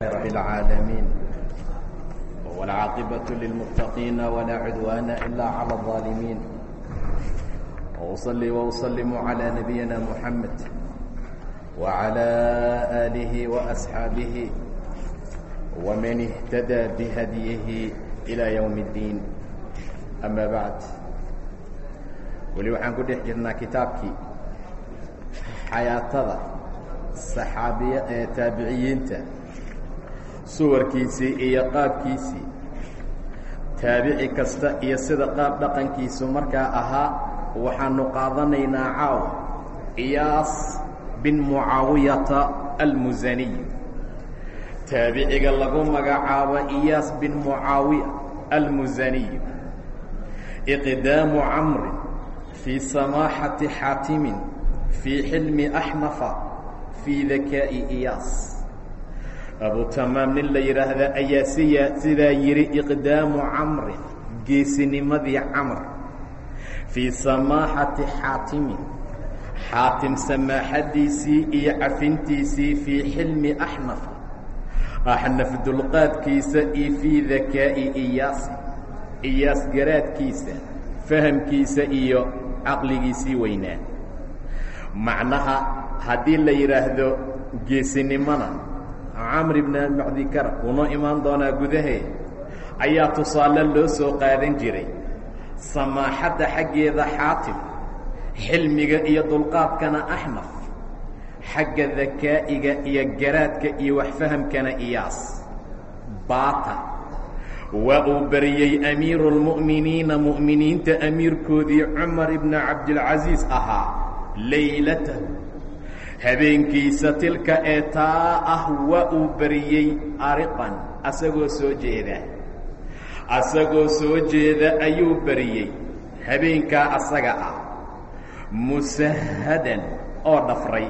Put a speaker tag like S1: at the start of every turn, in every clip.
S1: رب العالمين والعاقبة للمتقين ولا عدوان إلا على الظالمين وأصلي وأسلم على نبينا محمد وعلى آله وأصحابه ومن اهتدى بهديه إلى يوم الدين أما بعد weli waxaan ku dhex jirnaa kitaabkii xayaatada saxaabiya ee taabiciyiinta suwarkiisii iyo qaabkiisii taabici kasta iyo sida qaab dhaqankiisu markaa ahaa waxaanu qaadanaynaa caawa iyaas bin mucaawiyata almusaniy taabiciga lagu magacaabo iyaas bin mucaawiya almusaniy iqdaamu camrin fii samaaxati xaatimin fii xilmi axnafa fii dakaa'i iyaas abu tamaam nin la yidhaahda ayaa siya sidaa yidhi iqdaamu camrin geesinimadii camr. Fii samaaxati xaatimin xaatim samaaxadiisii iyo cafintiisii fii xilmi axnafa axnaf dulqaadkiisa iyo fii dakaa'i iyaasi iyaas garaadkiisa fahamkiisa iyo caqligiisii weynaa. Macnaha haddii la yidhaahdo geesinimona camr ibn macdikar uunoo imaan doonaa gudahee ayaa tusaale loo soo qaadan jiray. Samaaxadda xaggeeda xaatim xilmiga iyo dulqaadkana axnaf xagga dakaa'iga iyo garaadka iyo waxfahamkana iyaas. Baata waa uu bariyey amiiru اlmu'miniina mu'miniinta amiirkoodii cumar ibna cabdilcasiis ahaa laylatahu habeenkiisa tilka ee taa ah waa uu bariyey ariqan asagoo soo jeeda. Asagoo soo jeeda ayuu bariyey habeenkaa asaga ah. Musahadan oo dhafray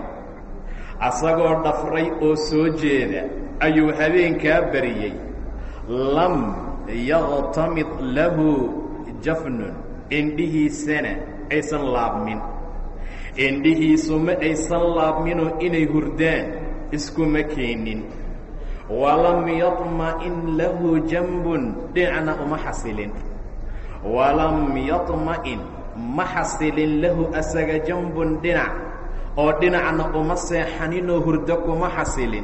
S1: asagoo dhafray oo soo jeeda ayuu habeenkaa bariyey lam yaktamid lahu jafnun indhihiisana aysan laabmin indhihiisu ma aysan laabminoo inay hurdaan iskuma keenin. Walam yaطma'in lahu janbun dhinacna uma xasilin. Walam yaطma'in ma xasilin lahu asaga janbun dhinac oo dhinacna uma seexaninoo hurdo kuma xasilin.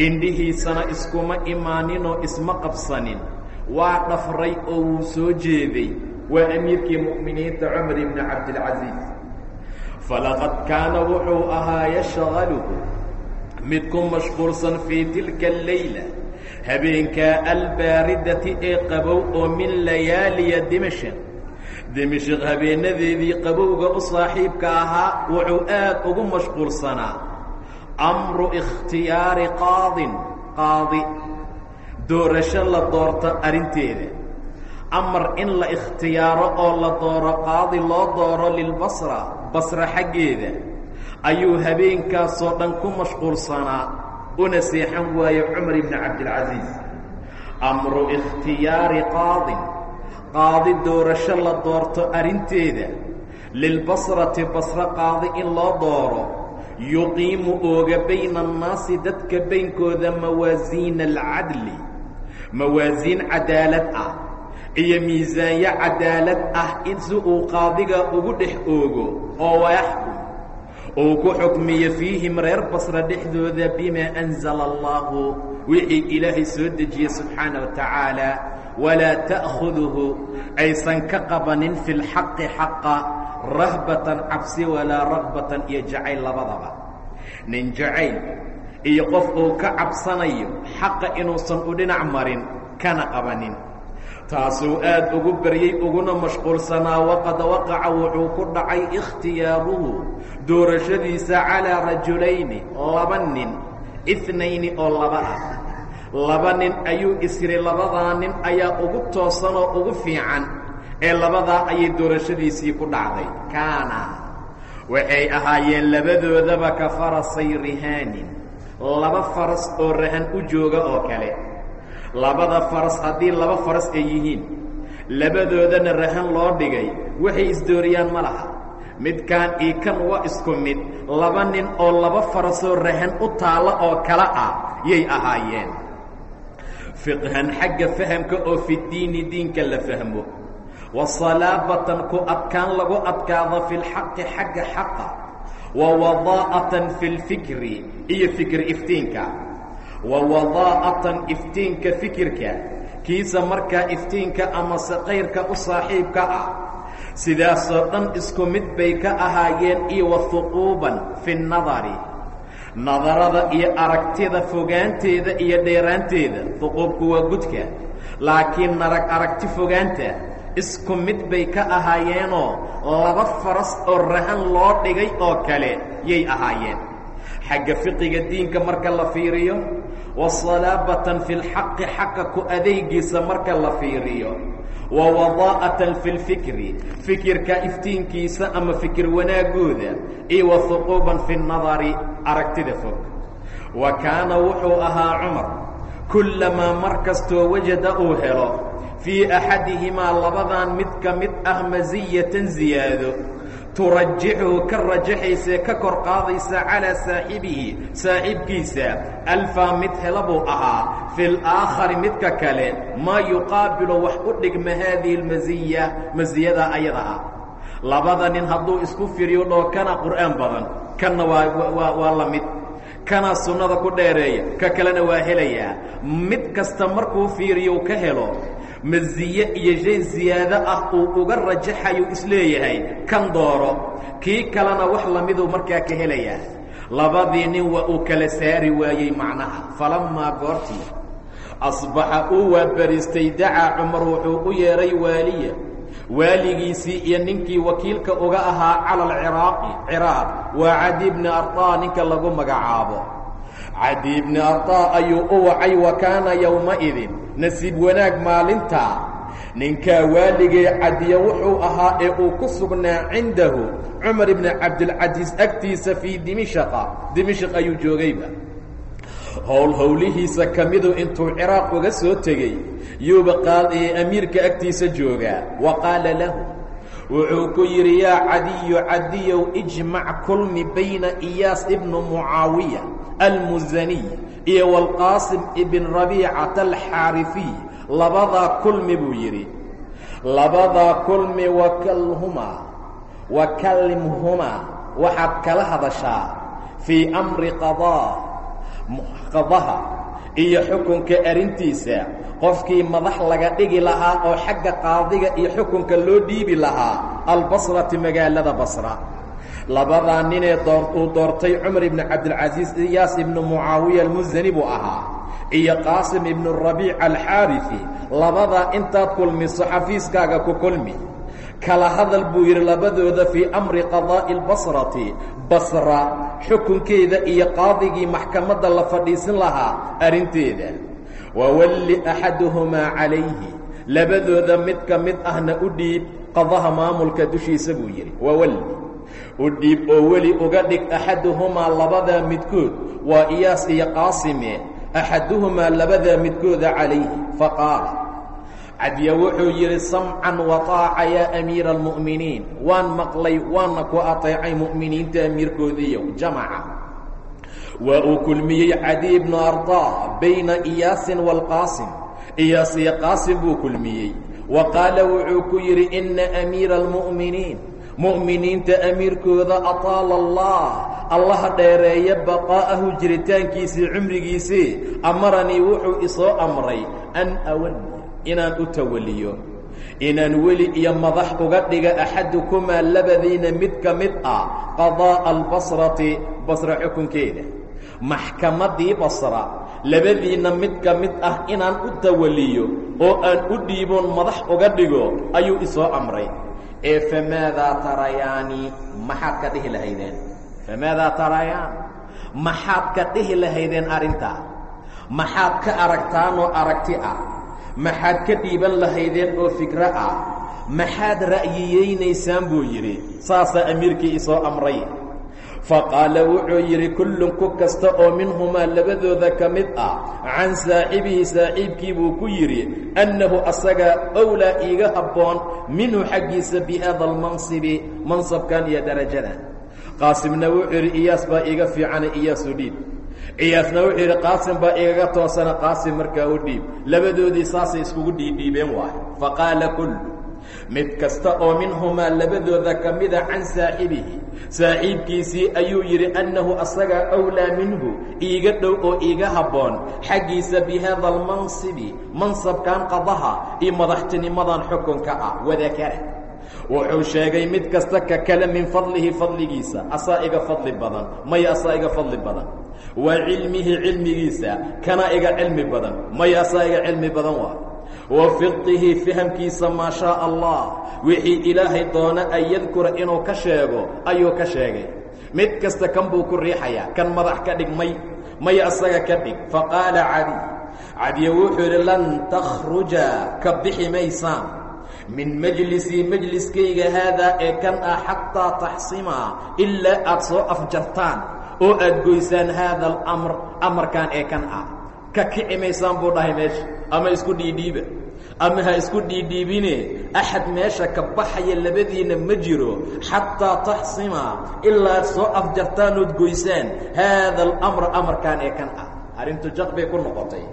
S1: Indhihiisana iskuma imaaninoo isma qabsanin. Waa dhafray oo wuu soo jeeday waa amiirkii mu'miniinta cumar ibni cabdilcasiis falaqad kaana wuxuu ahaa yashqaluhu mid ku mashquulsan fii tilka alleyla habeenkaa albaaridati ee qabow oo min layaaliya dimashq dimashq habeenadeedii qabowga u saaxiibka ahaa wuxuu aad ugu mashquulsanaa amru ikhtiyaari qaadin qaadi doorasho la doorto arrinteeda amar in la ikhtiyaaro oo la dooro qaadi loo dooro lilbasra basra xaggeeda ayuu habeenkaasoo dhan ku mashquulsanaa una seexan waaye cumar ibni cabdilcasiis. Amru ikhtiyaari qaadin qaadi doorasho la doorto arrinteeda. Lilbasrati basro qaadi in loo dooro. Yuqiimu ooga bayna annaasi dadka baynkooda mawaasiina alcadli. Mawaasiin cadaalad ah iyo miisaanyo cadaalad ah in si uu qaadiga ugu dhex oogo oo wayaxkum uu ku xukmiyo fiihim reer basra dhexdooda bimaa anzala allahu wixii ilaahay soo dejiyey subxaana wa tacaala walaa ta'khuduhu aysan ka qabanin fi lxaqi xaqa rahbatan cabsi walaa ragbatan iyo jacayl labadaba. Nin jacayl iyo qof uu ka cabsanayo xaqa inuusan u dhinac marin kana qabanin taasuu aad ugu baryey uguna mashquulsanaa waqad waqaca wuxuu ku dhacay ikhtiyaaruhu doorashadiisa calaa rajulayni laba nin inayni oo laba ah. Laba nin ayuu isiri labadaa nin ayaa ugu toosanoo ugu fiican ee labadaa ayay doorashadiisii ku dhacday. Kaana waxay ahaayeen labadoodaba ka farasay rihaanin laba faras oo rahan u jooga oo kale labada faras haddii laba faras ay yihiin labadoodana rahan loo dhigay waxay isdooriyaan ma laha. Midkaan io kan waa isku mid laba nin oo laba farasoo rahan u taalla oo kale ah yay ahaayeen. Fiqhan xagga fahamka oo fidiini diinka la fahmo. Wa salaabatan ku adkaan lagu adkaado fi lxaqi xagga xaqa. Wa wadaa'atan fi lfikri iyo fikir iftiinka wa wadaa'atan iftiinka fikirka. Kiisa markaa iftiinka amase kayrka u saaxiibka ah. Sidaasoo dhan isku mid bay ka ahaayeen iyo wa huquuban fi nnadari nadarada iyo aragtida fogaanteeda iyo dheeraanteeda huquubku waa gudka. Laakiin narag aragti fogaanta isku mid bay ka ahaayeenoo laba faras oo rahan loo dhigay oo kale yay ahaayeen. Xagga fiqiga diinka marka la fiiriyo wa salaabatan fi lxaqi xaqa ku adeygiisa marka la fiiriyo wa wadaa'atan fi lfikri fikirka iftiinkiisa ama fikir wanaagooda iyo wa huquuban fi nnadari aragtida fog wa kaana wuxuu ahaa cumar kullamaa mar kastoo wajada uu helo fii axadihimaa labadan mid ka mid ah masiyatan ziyaado turajixuhu ka rajaxaysee ka kor qaadaysa calaa saaxibihi saaxiibkiisa alfaa mid hela buu ahaa fi laakhari midka kale maa yuqaabilu wax u dhigma haadihi lmasiya masiyada ayada ah labada nin hadduu isku firiyo dhoo kana qur'aan badan kanna waa waa la mid kana sunnada ku dheereeya ka kalena waa helayaa mid kasta markuu fiiriyo ka helo masiye iyo shay ziyaado ah uu uga rajaxayu is leeyahay kan dooro kii kalena wax lamiduu markaa ka helayaa labadii nin waa uu kala saari waayey macnaha. Falammaa goortii asbaxa uu waabariistay dacaa cumar wuxuu u yeedhay waaliya. Waaligiisii iyo ninkii wakiilka uga ahaa cala alciraaqi ciraaq waa cadi bni arطaa ninka lagu magacaabo cadi bni arطaa ayuu u wacay wa kaana yowmaidin nasiib wanaag maalintaa ninkaa waaligee cadiya wuxuu ahaa ee uu ku sugnaa cindahu cumar ibni cabdilcasiis agtiisa fii dimishaqa. Dimishaq ayuu joogayba howl howlihiisa ka midu intuu ciraaq uga soo tegey yuuba amiirka agtiisa joogaa. Wa qaala wuxuu ku yidhi yaa cadiyu cadiyow ijmac kulmi bayna iyaas ibnu mucaawiya almusaniy iyo waalqaasim ibn rabiicata alxaarifiy labadaa kulmi buu yidhi. Labadaa kulmi wakalhumaa wakallimhumaa waxaad kala hadashaa fii amri qadaa qadaha iyo xukunka arrintiisa qofkii madax laga dhigi lahaa oo xagga qaadiga iyo xukunka loo dhiibi lahaa albasrati magaalada basra. Labadaa ninee door uu doortay cumar ibnu cabdilcasiis iyaas ibnu mucaawiya almusani buu ahaa iyo qaasim ibnu rabiic alxaarifi labadaa intaad kulmiso xafiiskaaga ku kulmi kala hadal buu yidhi labadooda fii amri qadaa'i albasrati. Basra xukunkeeda iyo qaadigii maxkamadda la fadhiisin lahaa arrinteeda. Wawalli axaduhumaa calayhi. Labadooda mid ka mid ahna u dhiib qadaha maamulka dushiisa buu yidhi. Wawalli u dhiib oo weli uga dhig axaduhumaa labadaa midkood waa iyaas iyo qaasime. Axaduhumaa labadaa midkooda calayhi. Faqaala cadya wuxuu yidhi samcan wataaca yaa amiira almu'miniin. Waan maqlay waana ku ateecay mu'miniinta amiirkoodiiyo jamaca. Waa uu kulmiyey cadi ibnu ardaa bayna iyaasin waalqaasim iyaas iyo qaasim buu kulmiyey. Wa qaala wuxuu ku yidhi inna amiira almu'miniin. Mu'miniinta amiirkooda ataala allah allaha dheereeya baqaa'ahu jiritaankiisii cumrigiisii amaranii wuxuu isoo amray an awali inaan u tawaliyo inaan weli iyo madax uga dhiga axadukumaa labadiina mid ka mid ah qadaa'a albasrati basra xukunkeeda. Maxkamaddii basra labadiinna mid ka mid ah inaan u tawaliyo oo aan u dhiiboon madax uga dhigo ayuu isoo amray. Ee famaadaa tarayaani maxaad ka dhihi lahaydeen? Famaadaa tarayaan maxaad ka dhihi lahaydeen arrintaa? Maxaad ka aragtaanoo aragti ah maxaad ka dhiiban lahaydeen oo fikro ah. Maxaad ra'yiyeynaysaan buu yidhi saasaa amiirkii isoo amray. Faqaala wuxuu yidhi kullun ku kasta oo minhumaa labadooda ka mid ah can saaxibihi saaxiibkii buu ku yidhi annahu asaga owlaa iiga habboon minhu xaggiisa bihaada almansibi mansabkan iyo darajadan qaasimna wuxuu yidhi iyaas baa iiga fiicana iyaasu dhiib iyaasna wuxuu yidhi qaasim baa igaga toosana qaasim markaa u dhiib. Labadoodii saasay iskugu dhiidhiibeen waay faqaala kullu mid kasta oo minhumaa labadooda ka mida can saaxibihi saaxiibkiisii ayuu yidhi annahu asagaa awlaa minhu iiga dhow oo iiga habboon xaggiisa bi haada almansibi mansabkan qadaha iyo madaxtinimadan xukunka ah. Wadakara wuxuu sheegay mid kasta ka kale min fadlihi fadligiisa asaa iga fadli badan maya asaa iga fadli badan. Wa cilmihi cilmigiisa kana iga cilmi badan maya asaa iga cilmi badan waa. Wa fiqihi fahamkiisa maa shaa allah wixii ilaahay doona an yadkura inuu ka sheego ayuu ka sheegay. Mid kasta kan buu ku riixayaa kan madax ka dhig may maya asaga ka dhig. Faqaala cadi cadiya wuxuu yidhi lan takhruja ka bixi maysaan min majlisii majliskayga haadaa ee kan ah xataa taxsimaa ilaa aad soo afjartaan oo aad goysaan haada alamr amarkan ee kan ah. Ka kici maysaan buu dhahay meesha ama isku dhiidhiiba ama ha isku dhiidhiibine axad meesha ka baxaya labadiinna ma jiro xataa taxsimaa ilaa soo afjartaan ood goysaan haada alamra amarkan ee kan ah. Arrintu jaq bay ku noqotay.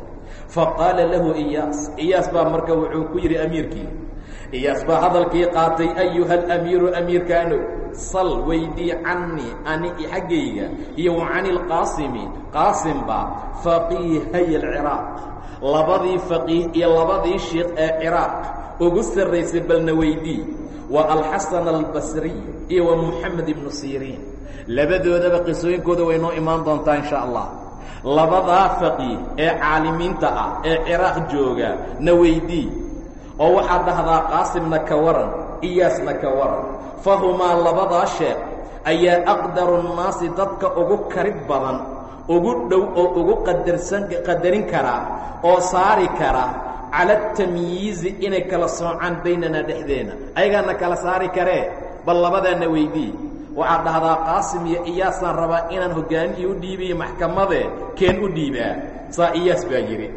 S1: Faqaala lahu iyaas iyaas baa marka wuxuu ku yidhi amiirkii iyaas hadalkii qaatay ayuha alamiiru amiirkaanow sal weydii cannii ani xaggayga iyo wa cani lqaasimi qaasimba faqiihay alciraaq. Labadii faqiih iyo labadii shiikh ee ciraaq ugu sarraysay balna weydii wa alxasan albasriy iyo wa moxamed ibnu siriin. Labadoodaba qisooyinkooda way noo imaan doontaa insha allah. Labadaa faqiih ee caalimiinta ah ee ciraaq jooga na weydii oo waxaad dhahdaa qaasimna ka waran iyaasna ka waran. Fahumaa labadaa sheekh ayaa aqdaru nnaasi dadka ugu karib badan ugu dhow oo ugu qadarsan qadarin kara oo saari kara cala atamyiizi inay kala soocaan baynanaa dhexdeena. Ayagaana kala saari karee? Bal labadaana weydii. Waxaad dhahdaa qaasim iyo iyaasaan rabaa inaan hoggaamihii u dhiibiyo maxkamadee keen u dhiibaa. Saa iyaas baa yidhi.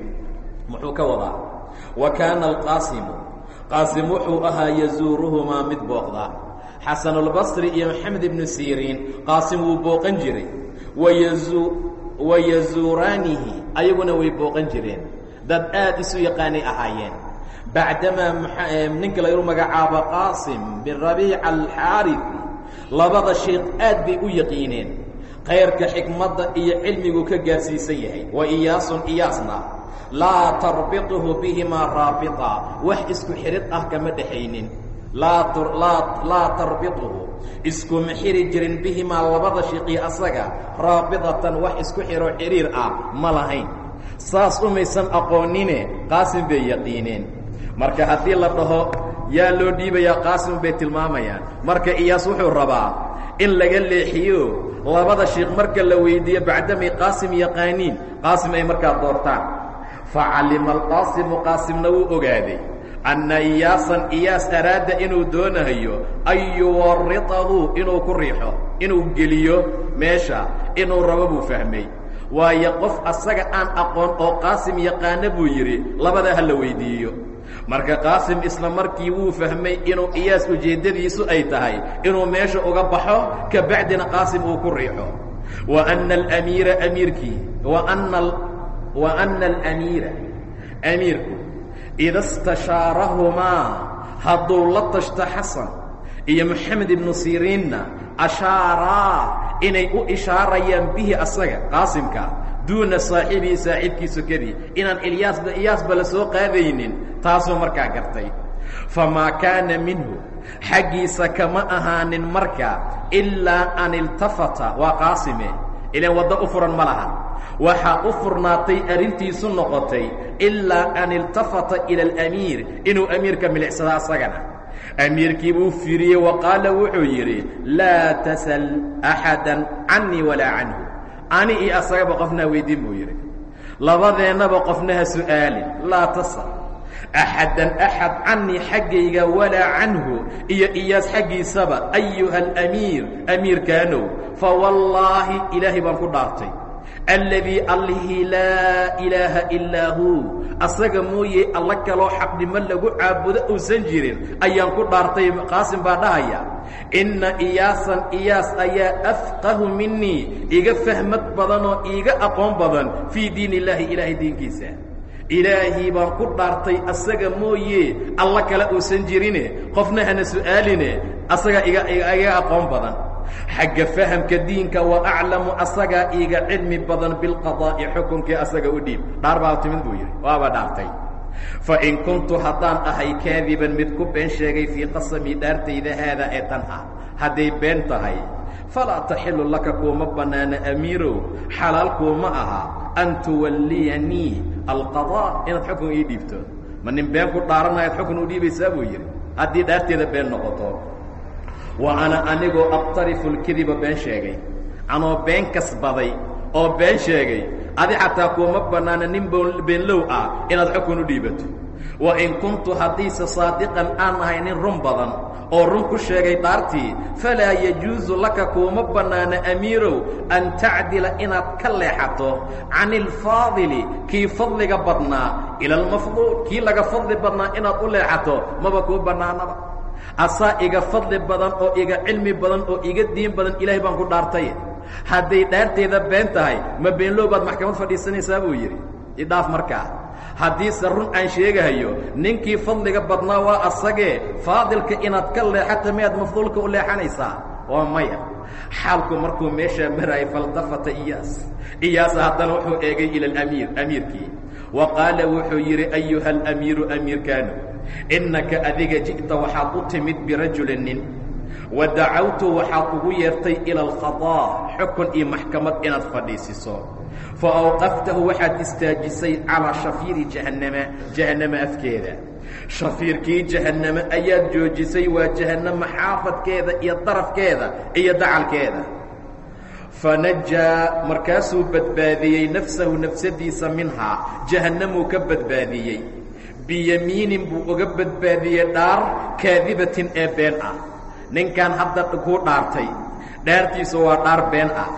S1: Muxuu ka wadaa wa kaana alqaasimu qaasim wuxuu ahaa yasuuruhumaa mid booqda. Xasanulbasri iyo maxamed ibnu siriin qaasim wuu booqan jiray. Wa yasuuraanihi ayaguna way booqan jireen. Dad aad isu yaqaanay ahaayeen. Bacdamaa ninka lagu magacaabo qaasim bin rabiica alxaarif labada sheekh aad bay u yaqiineen. Khayrka xikmadda iyo cilmigu ka gaarsiisan yahay. Wa laa tarbiطhu bihimaa raabita wax isku xidhid ah kama dhexaynin. Laa tarbiطhu iskuma xiri jirin bihimaa labada shiiqii asaga. Raabidatan wax isku xidho xidhiir ah ma lahayn. Saas umaysan aqoonine qaasim bay yaqiineen. Marka haddii la dhaho yaa loo dhiibayaa qaasim bay tilmaamayaan. Marka iyaas wuxuu rabaa in laga leexiyo labada shiikh marka la weydiiyo bacdamay qaasim yaqaaniin qaasim ay markaa doortaan facalima alqaasimu qaasimna wuu ogaaday anna iyaasan iyaas araada inuu doonahayo an yuwaritahu inuu ku riixo inuu geliyo meesha inuu rabo buu fahmay. Waayo qof asaga aan aqoon oo qaasim yaqaana buu yidhi labadaa ha la weydiiyo. Marka qaasim isla markii wuu fahmay inuu iyaas ujeeddadiisu ay tahay inuu meesha uga baxo ka bacdina qaasim uu ku riixo. Wa ana alamiira amiirkii wa ana alamiira amiirku ida istashaarahumaa hadduu la tashto xasan iyo moxamed ibnu siriinna ashaaraa inay u ishaarayaan bihi asaga qaasimka duuna saaxibihi saaxiibkii sokadii inaan ilyaasba iyaasba la soo qaadaynin taasuu markaa gartay famaa kaana minhu xaggiisa kama ahaanin marka ilaa an iltafata waa qaasime ilaan waddo u furan ma laha. Waxaa u furnaatay arrintiisu noqotay ilaa an iltafata ila alamiir inuu amiirka milicsada asagana. Amiirkii buu fiiriyey wa qaala wuxuu yidhi laa tasal axada canii walaa canhu. Ani iyo asagaba qofnaa weydiin buu yidhi. Labadeennaba qofna ha su'aalin laa tasal axadan axad canii xaggayga walaa canhu iyo iyaas xaggiisaba ayuha alamiir amiirkaanow fawallaahi ilaahay baan ku dhaartay alladii allihii laa ilaaha ilaa huu asaga mooye alla kaloo xaqnimo lagu caabudo uusan jirin ayaan ku dhaartay qaasim baa dhahaya inna iyaasan iyaas ayaa afqahu minii iga fahmad badan oo iiga aqoon badan fii diin illaahi ilaahay diinkiisa ilaahii baan ku dhaartay asaga mooye alla kale uusan jirine qofna hana su'aaline asagaa iga iga aqoon badan. Xagga fahamka diinka wa aclamu asagaa iiga cilmi badan bilqadaa'i xukunkii asaga u dhiib. Dhaar baa timid buu yidhi waaba dhaartay. Fain kuntu haddaan ahay kaadiban mid ku been sheegay fii qasamii dhaartayda haadaa ee tan ah. Hadday been tahay falaa taxilu laka kuuma bannaana amiirow xalaal kuuma aha an tuwalliyanii alqadaa inaad xukun ii dhiibto. Ma nin been ku dhaaranayaad xukun u dhiibaysaa buu yidhi. Haddii dhaarteeda been noqoto. Wa ana anigoo aqtarifu lkadiba been sheegay. Anoo been kasbaday oo been sheegay. Adi xataa kuuma bannaana nin beenlow ah inaad xukun u dhiibato wa in kuntu haddiise saadiqan aan ahay nin run badan oo run ku sheegay dhaartii falaa yajuusu laka kuuma bannaana amiirow an tacdila inaad ka leexato can ilfaadili kii fadliga badnaa ila almafduul kii laga fadli badnaa inaad u leexato maba kuu bannaanaba. Asaa iga fadli badan oo iga cilmi badan oo iga diin badan ilaahay baan ku dhaartay hadday dhaarteeda been tahay ma beenlow baad maxkamad fadhiisanaysaa buu yidhi idhaaf markaa. Haddiise run aan sheegahayo ninkii fadliga badnaa waa asagee faadilka inaad ka leexata miyaad mafduulka u leexanaysaa? Waa maya. Xaalku markuu meeshaa maraayay faltafata iyaas. Iyaasa haddana wuxuu eegay ila alamiir amiirkii. Wa qaala wuxuu yidhi ayuha alamiiru amiirkaanu innaka adiga ji'ta waxaad u timid birajulin nin wa dacawtu waxaad ugu yeertay ila alqadaa xukun iyo maxkamad inaad fadhiisiso fa awqaftahu waxaad istaajisay calaa shafiiri jahannama jahannama afkeeda shafiirkii jahanname ayaad joojisay waa jahannama xaafadkeeda iyo darafkeeda iyo dacalkeeda fanajaa markaasuu badbaadiyey nafsahu nafsadiisa minhaa jahannamuu ka badbaadiyey biyamiinin buu uga badbaadiyey dhaar kaadibatin ee been ah ninkan hadda kuu dhaartay. Dhaartiisu waa dhaar been ah.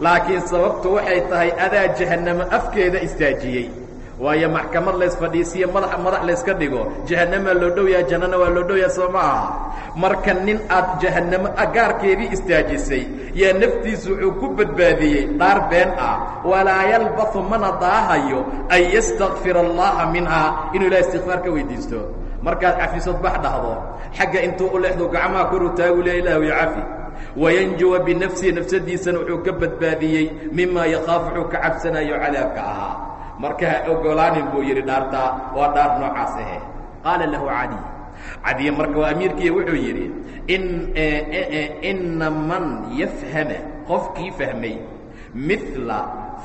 S1: Laakiin sababtu waxay tahay adaa jahannamo afkeeda istaajiyey. Waayo maxkamad laysfadhiisiyo madax madax layska dhigo. Jahannamaa loo dhowyaa jannana waa loo dhowyaa soo ma aha. Marka nin aad jahannamo agaarkeedii istaajisay yaa naftiisu wuxuu ku badbaadiyey dhaar been ah. Walaa yalbathu mana daahayo an yastakfira allaha minhaa. Inuu ilaha istikfaar ka weydiisto markaad cafisood bax dhahdo xagga intuu u leexdo gacmaha koru taagu le ilah ya cafi wayanjuwa binafsihi nafsadiisana wuxuu ka badbaadiyey mimaa yakhaaf wuxuu ka cabsanayo cadaabka ahaa. Marka ha ogolaanin buu yidhi dhaartaa waa dhaar noocaas ahe qaala lahu cadi. Cadiye marka waa amiirkiiya wuxuu yidhi inna man yafhama qofkii fahmay mila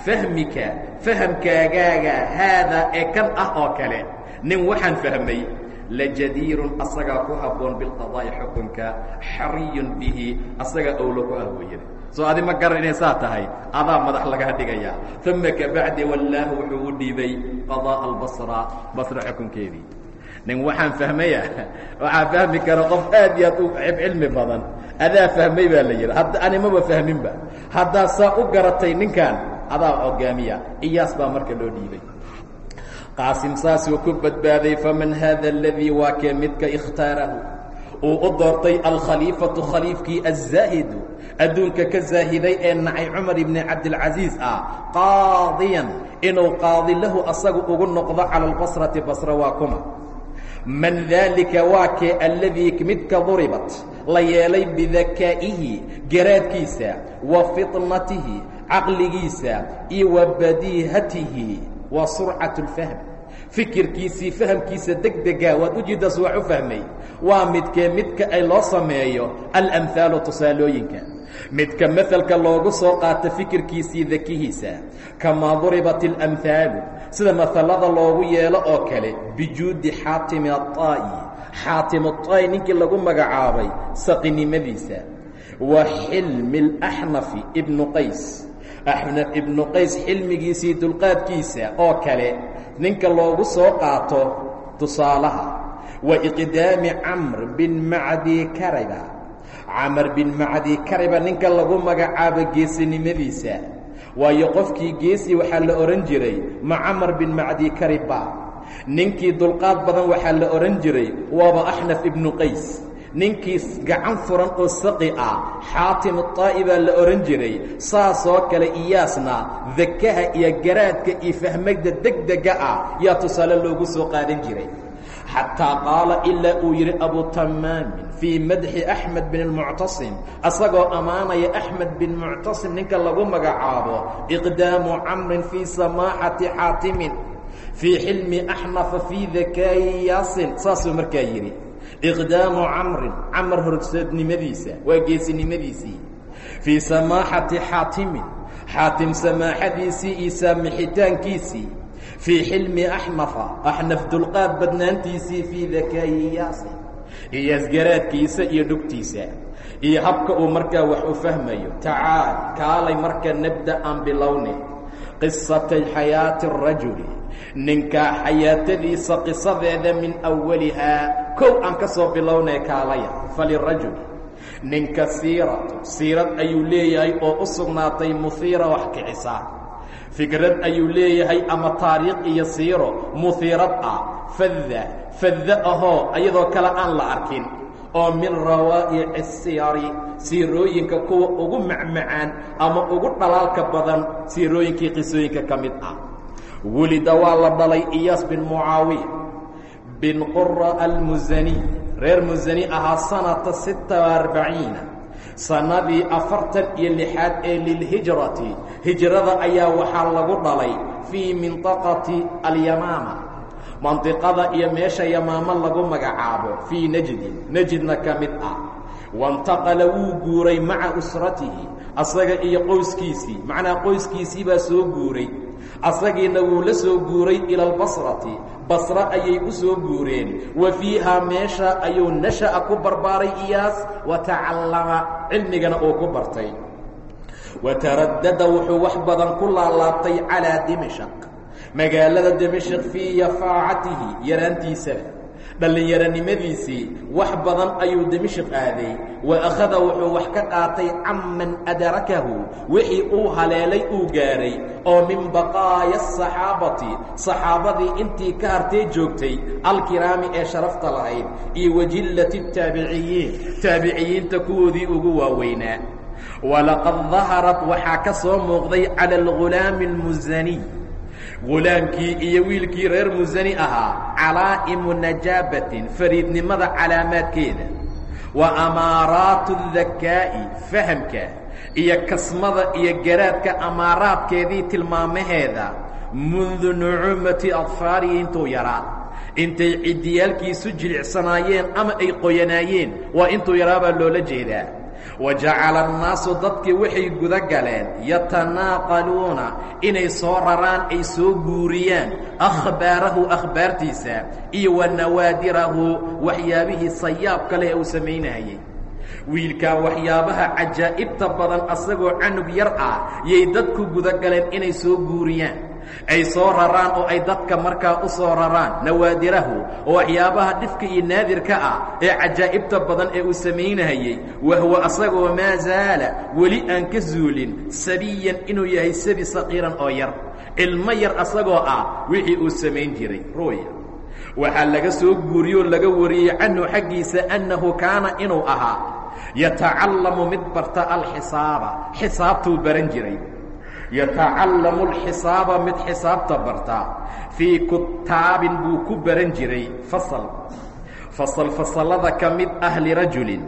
S1: fahmika fahamkaagaaga haadaa ee kan ah oo kale nin waxaan fahmay lajadiirun asagaa ku habboon bilqadaa'i xukunka xariyun bihi asagaa owlo ku ah yidhi soo adi ma garan inay saa tahay adaa madax lagaa dhigayaa uma kabacdi wallaahu wuxuu u dhiibay qadaa'a albasra basra xukunkeedii nin waxaan fahmaya waxaa fahmi kara qof aad iyo aad u cilmi badan adaa fahmay baa la yidhi hadda animaba fahminba haddaa saa u garatay ninkan adaa hogaamiya iyaas baa marka loo dhiibay qaasim saasuu ku badbaaday faman haada aladii waa kee midka ikhtaarahu uu u doortay alkhaliifatu khaliifkii azaahidu adduunka ka zaahiday ee nacay cumar ibni cabdilcasiis ah qaadiyan inuu qaadi lahu asagu ugu noqdo cala albasrati basra waa kuma. Man daalika waa kee alladii midka duribat la yeelay bidakaa'ihi garaadkiisa wa fitnatihi caqligiisa iyo wa badiihatihi waa surcat اlfahm fikirkiisii fahamkiisa degdega waad ujeeddaas wax u fahmay waa midkee midka ay loo sameeyo alamhaalu tusaalooyinka midka maelka loogu soo qaato fikirkiisii dakihiisa kamaa duribat اlamhaalu sida mahalada loogu yeelo oo kale bijuudi xaatimi aلطaa'i xaatim aلطaa'i ninkii lagu magacaabay saqinimadiisa wa xilmi اlaxnafi ibnu qays axnaf ibnu qays xilmigiisii dulqaadkiisa oo kale ninka loogu soo qaato tusaalaha wa iqdaami camr bin macdi kariba camar bin macdi kariba ninka lagu magacaabo geesinimadiisa. Waayo qofkii geesi waxaa la odhan jiray ma camar bin macdi kariba ninkii dulqaad badan waxaa la odhan jiray waaba axnaf ibnu qays ninkii gacan furan oo saqi ah xaatim طaa'i baa la odhan jiray saasoo kale iyaasna dakaha iyo garaadka iyo fahmagda degdega ah yaa tusaale loogu soo qaadan jiray. Xataa qaala ilaa uu yidhi abu tamaamin fii madxi axmed bin اlmuctasim asagoo ammaanaya axmed bin muctasim ninka lagu magacaabo iqdaamu camrin fii samaaxati xaatimin fii xilmi axnafa fii dakaayi yaasin saasuu markaa yidhi iqdaamu camrin camar horsoodnimadiisa waa geesinimadiisii. Fii samaaxati xaatimin xaatim samaaxadiisii iyo saamixitaankiisii fii xilmi axnafa axnaf dulqaad badnaantiisii fii dakaayi yaasin iyaasgaraadkiisa iyo dhugtiisa. Iyo habka uu markaa wax u fahmayo. Tacaal kaalay marka nabda aan bilowne qisata xayaati arajuli ninkaa xayaatadiisa qisadeeda min awalihaa kow aan ka soo bilownay kaalaya falirajuli. Ninka siiratu siirad ayuu leeyahay oo u sugnaatay muhiira wax kicisa. Fikrad ayuu leeyahay ama taariikh iyo siiro muhiirad ah fadda fadda ahoo iyadoo kale aan la arkin. Oo min rawaa'ici siyari siirooyinka kuwa ugu macmacaan ama ugu dhalaalka badan siirooyinkii qisooyinka ka mid ah. Welida waa la dhalay iyaas bin mucaawiya bin qura almusani reer musani ahaa sanata sita arbaciina. Sannadii afartan iyo lixaad ee lilhijrati. Hijrada ayaa waxaa lagu dhalay fii minطaqati alyamaama. Mandiqada iyo meesha yamaamo lagu magacaabo fii nejdin nejdna ka mid ah waintaqala wuu guuray maca usratihi asaga iyo qoyskiisii macnaa qoyskiisii baa soo guuray asagiina wuu la soo guuray ila albasrati basre ayay u soo guureen wa fiihaa meesha ayuu nasha'a ku barbaaray iyaas wa tacallama cilmigana uu ku bartay wa taraddada wuxuu wax badan ku laalaabtay calaa dimashaq magaalada dimashaq fii yafaacatihi yaraantiisada dhallinyaronimadiisii wax badan ayuu dimashq aaday. Wa akhada wuxuu wax ka qaatay camman adarakahu wixii uu haleelay uu gaadhay oo min baqaaya asaxaabati saxaabadii intii ka hartay joogtay alkiraami ee sharafta lahayd iyo wajillati taabiciyiin taabiciyiinta kuwoodii ugu waaweynaa. Walaqad daharat waxaa ka soo muuqday cala algulaami almusaniy gulaamkii iyo wiilkii reer musani ahaa calaa'imu najaabatin fariidnimada calaamaadkeeda. Wa amaaraatu dakaa'i fahamka iyo kasmada iyo garaadka amaaraadkeedii tilmaamaheeda. Mundu nucumati adfaarihi intuu yaraa. Intay ciddiyaalkiisu jilicsanaayeen ama ay qoyanaayeen waa intuu yaraa baa loola jeedaa wa jacala annaasu dadkii waxay guda galeen yatanaaqaluuna inay soo raraan ay soo guuriyaan akhbaarahu akhbaartiisa iyo wa nawaadirahu waxyaabihii sayaabka leh ee uu samaynayey wiilkaa waxyaabaha cajaa'ibta badan asagoo canug yar ah yay dadku guda galeen inay soo guuriyaan ay soo raraan oo ay dadka markaa u soo raraan nawaadirahu oo waxyaabaha dhifka iyo naadirka ah ee cajaa'ibta badan ee uu samaynahayey wahwa asagoo maa zaala weli aan ka zuulin sabiyan inuu yahay sabi saqiiran oo yar ilmo yar asagoo ah wixii uu samayn jiray ruuya. Waxaa laga soo guuriyoo laga wariyey canhu xaggiisa annahu kaana inuu ahaa yatacallamu mid barta alxisaaba xisaabtuu baran jiray yatacallamu alxisaaba mid xisaabta barta fii kutaabin buu ku baran jiray fasal fasal fasallada ka mid ah lirajulin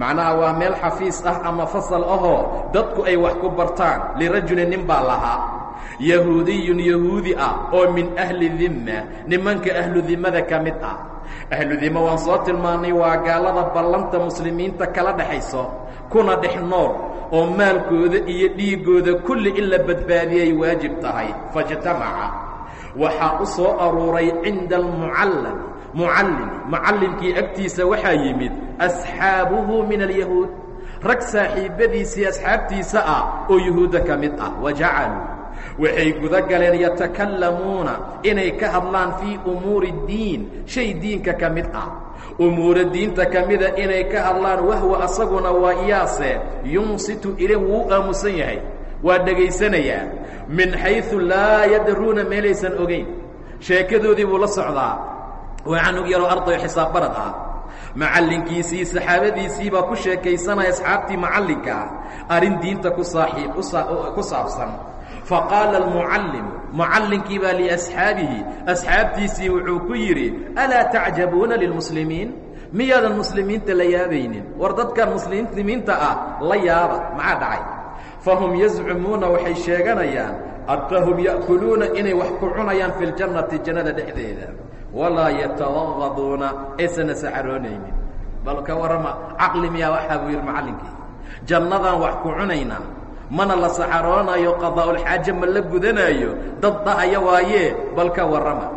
S1: macnaha waa meel xafiis ah ama fasal ahoo dadku ay wax ku bartaan lirajulin nin baa lahaa yahuudiyun yahuudi ah oo min ahli dimma nimanka ahlu dimmada ka mid ah ahlu dimma waan soo tilmaannay waa gaalada ballanta muslimiinta kala dhexayso kuna dhex nool oo maalkooda iyo dhiiggooda kulli in la badbaadiyay waajib tahay faijtamaca waxaa u soo aruuray cinda almucallam mucallim mucallimkii agtiisa waxaa yimid asxaabuhu min alyahuud. Rag saaxiibbadiisii asxaabtiisa ah oo yuhuudda ka mid ah wa jacaluu. Waxay guda galeen yatakallamuuna inay ka hadlaan fii umuuri اddiin shay diinka ka mid ah umuura diinta ka mida inay ka hadlaan wahwa asaguna waa iyaase yunsitu ile wuu aamusan yahay waa dhegaysanayaa min xayثu laa yadruuna meelaysan ogayn sheekadoodii buu la socdaa waa canug yaroo ardayo xisaab barad ah. Macallinkiisii saxaabadiisii baa ku sheekaysanaya asxaabtii macallinka ah arrin diinta ku saaxiib ku saabsan. Faqaala almucallimu mucallinkii baa liasxaabihi asxaabtiisii wuxuu ku yidhi alaa tacjabuuna lilmuslimiin? Miyaadan muslimiinta la yaabaynin war dadkan muslimiinta ah la yaaba maxaa dhacay? Fahum yazcumuuna waxay sheeganayaan annahum ya'kuluuna inay wax ku cunayaan fi ljannati jannada dhexdeeda. Walaa yatawaqaduuna aysana sacaroonaynin bal ka warrama caqli miyaa waxaa buu yidhi macallinkii jannadaan wax ku cunaynaa mana la saxaroonayo qadaa'ulxaaje ma la gudanaayo? Dad dhahaya waayee bal ka warrama.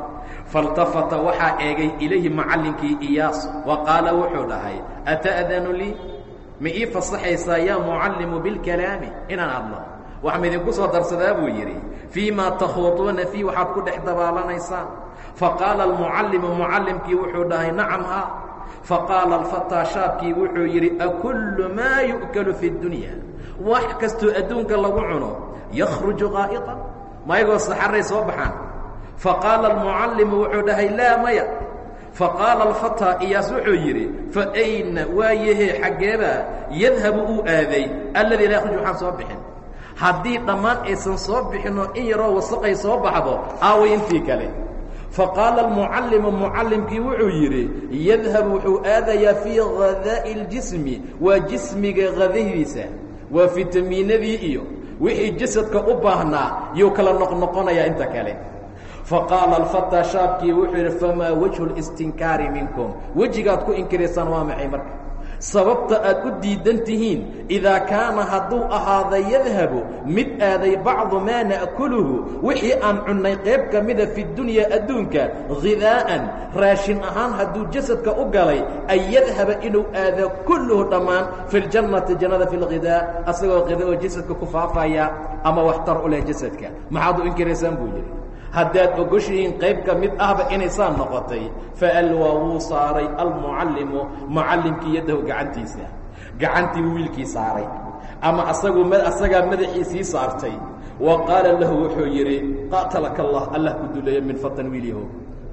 S1: Faltafata waxaa eegay ilayhi macallinkii iyaas. Wa qaala wuxuu dhahay ata'danu lii? Ma ii fasaxaysaa yaa mucallimu bilkalaami inaan hadlo wax maidinku soo darsadaa buu yidhi fii ma takhuuduuna fii waxaad ku dhex dabaallanaysaan faqaala almucallimu mucallimkii wuxuu dhahay nacam ha faqaala alfataa shaabkii wuxuu yidhi akullu maa yu'kalu fi اdunya wax kastoo adduunka lagu cuno yakhruju qaa'iطan mayagoo saxaray soo baxaan. Faqaala almucallimu wuxuu dhahay laa maya. Faqaala alfataa iyaas wuxuu yidhi faayna waayahee xaggeebaa yadhabu uu aaday alladii laa yakhruju waxaan soo bixin. Haddii dhammaan aysan soo bixinoo in yaroo wasaqay soo baxdo aaway intii kale. Faqaala almucallimu mucallimkii wuxuu yidhi yadhabu wuxuu aadayaa fii hadaa'i اljismi waa jismiga hadahiisa waa fitamiinadii iyo wixii jasadka u baahnaa yuu kala noqnoqonayaa inta kale. Faqaala alfataa shaabkii wuxuu yidhi famaa wajhu listinkaari minkum? Wejigaad ku inkiraysaan waa sababta aad u diidan tihiin idaa kaana hadduu ahaada yadhabu mid aaday bacdu maa na'kuluhu wixii aan cunnay qayb ka mida fi dunyaa adduunka khidaa'an raashin ahaan hadduu jasadka u galay an yadhaba inuu aado kulluhu dhammaan fi ljannati jannada fi lghidaa asagoo qida oo jasadka ku faafaya ama waxtar u leh jasadka. Maxaad u inkiraysaan buu yidhi haddaad ogoshihiin qayb ka mid ahba inay saa noqotay faalwaa wuu saaray almucallimu mucallimkii yaddahu gacantiisa. Gacantii wiilkii saaray. Ama asagu asagaa madaxiisii saartay. Wa qaala lahu wuxuu yidhi qaatalaka allah allah ku duleeyo min fatan wiilyaho.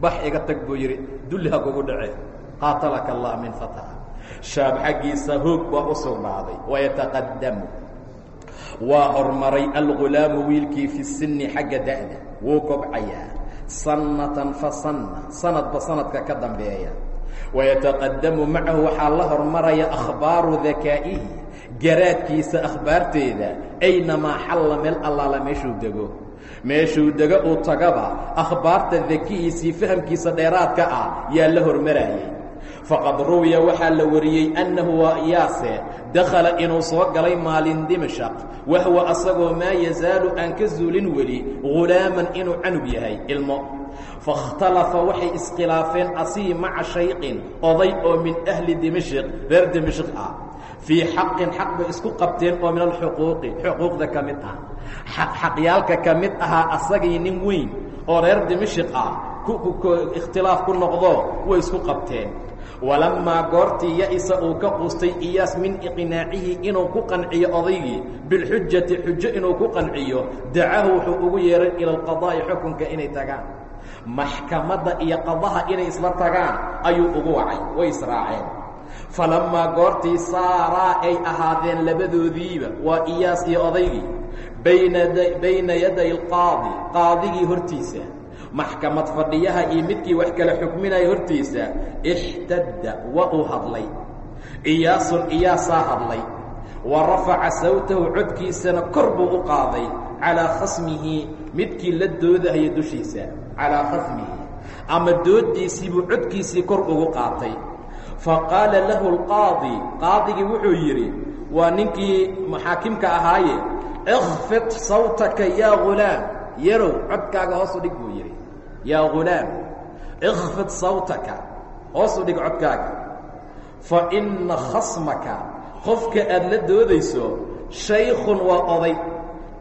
S1: Bax iga tag buu yidhi dulli ha kugu dhace. Qaatalaka allah min fata shaab xaggiisa hoog baa u sugnaaday wayataqadamu waa hormaray algulaamu wiilkii fi sinni xagga da'da. Wuu kobcayaa. Sannatan fa sanna. Sanadba sanadka ka dambeeya. Wayataqadamu macahu waxaa la hormaraya akhbaaru dakaa'ihi garaadkiisa akhbaarteeda aynamaa xalla meel allaala meeshuu dego. Meeshuu dego uu tagaba. Akhbaarta dakihiisii fahamkiisa dheeraadka ah yaa la hormarayay faqad ruwiya waxaa la wariyey annahu waa iyaase dakhala inuu soo galay maalin dimashaq wahwa asagoo maa yazaalu aan ka zuulin weli ghulaaman inuu canug yahay ilmo. Fakhtalafa waxay iskhilaafeen asii maca shayqin oday oo min ahli dimashq reer dimashq ah. Fii xaqin xaq bay isku qabteen oo min alxuquuqi xuquuqda ka mid ah. Xaqyaalka ka mid ahaa asagii nin weyn oo reer dimashq ah ikhtilaaf ku noqdo way isku qabteen walammaa goortii ya-isa uu ka quustay iyaas min iqnaacihi inuu ku qanciyo odaygii bilxujati xujo inuu ku qanciyo dacahu wuxuu ugu yeehay ila alqadaa'i xukunka inay tagaan. Maxkamadda iyo qadaha inay isla tagaan ayuu ugu wacay way israaceen. Falammaa goortii saaraa ay ahaadeen labadoodiiba waa iyaas iyo odaygii bayna yaday alqaadi qaadigii hortiisa maxkamad fadhiyaha iyo midkii wax kala xukminaya hortiisa ixtadda waa uu hadlay. Iyaasun iyaasaa hadlay. Wa rafaca sawtahu codkiisana kor buu u qaaday calaa khasmihi midkii la doodahaya dushiisa calaa khasmihi. Ama dooddiisii buu codkiisii kor ugu qaatay. Fa qaala lahu alqaadi qaadigii wuxuu yidhi waa ninkii maxaakimka ahaaye ikfid sawtaka yaa ghulaam yarow codkaaga hoosu dhig buu yidhi yaa ghulaam ikfid sawtaka hoosu dhig codkaaga. Fa inna khasmaka qofka aad la doodayso shaykhun waa oday.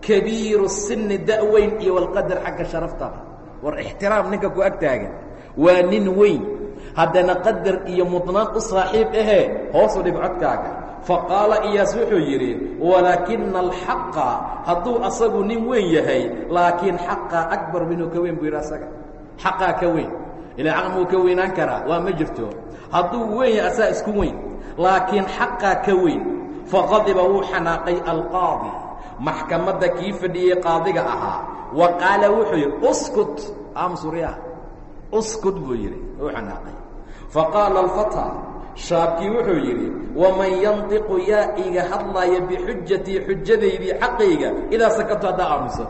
S1: Kabiiru sinni da'weyn iyo walqadar xagga sharaftada war ixtiraam ninka ku ag taagan. Waa nin weyn. Haddana qadar iyo mudnaan u saaxiib ahee hoosu dhig codkaaga. Faqaala iyaas wuxuu yidhi walaakina alxaqa hadduu asagu nin weyn yahay laakiin xaqaa akbar minhu ka weyn buu yidhi asaga xaqaa ka weyn. Ilaa xaq muu ka weynaan karaa waa ma jirto. Hadduu weyn yahay asaa isku weyn laakiin xaqaa ka weyn faqadiba wuu xanaaqay alqaadi. Maxkamadda kii fadhiyey qaadiga ahaa. Wa qaala wuxuu yidhi uskut amsurya uskut buu yidhi wuu xanaaqay. Faqaala alfata shaabkii wuxuu yidhi waman yantiqu yaa iga hadlaya bixujatii xujadaydii xaqayga idaa sakabtu haddaa aamuso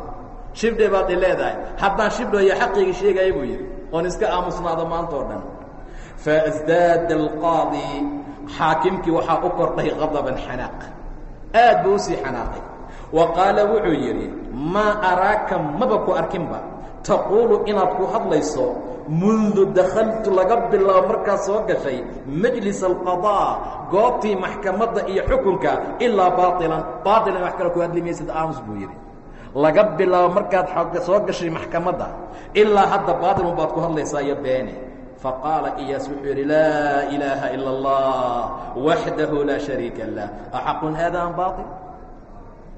S1: shibdhe baad i leedahay. Haddaan shibdhoyo xaqayga sheegaya buu yidhi. Oon iska aamusnaado maanta oo dhan. Faasdaada alqaadi xaakimkii waxaa u kordhay qadaban xanaaq. Aad buu u sii xanaaqay. Wa qaala wuxuu yidhi maa araaka maba ku arkinba. Taquulu inaad ku hadlayso mundu dakhaltu laga bilaabo markaa soo gashay majlis alqadaa goobtii maxkamadda iyo xukunka ilaa baailan baailan wax kale ku hadli aamus buu yidhi laga bilaabo markaad soo gashay maxkamadda ilaa hadda baailun baad ku hadlaysaa iyo beene faqaala iyaas wuxuu yidhi laa ilaaha ila اllah waxdahu laa shariika lah. Axaqun haada am baail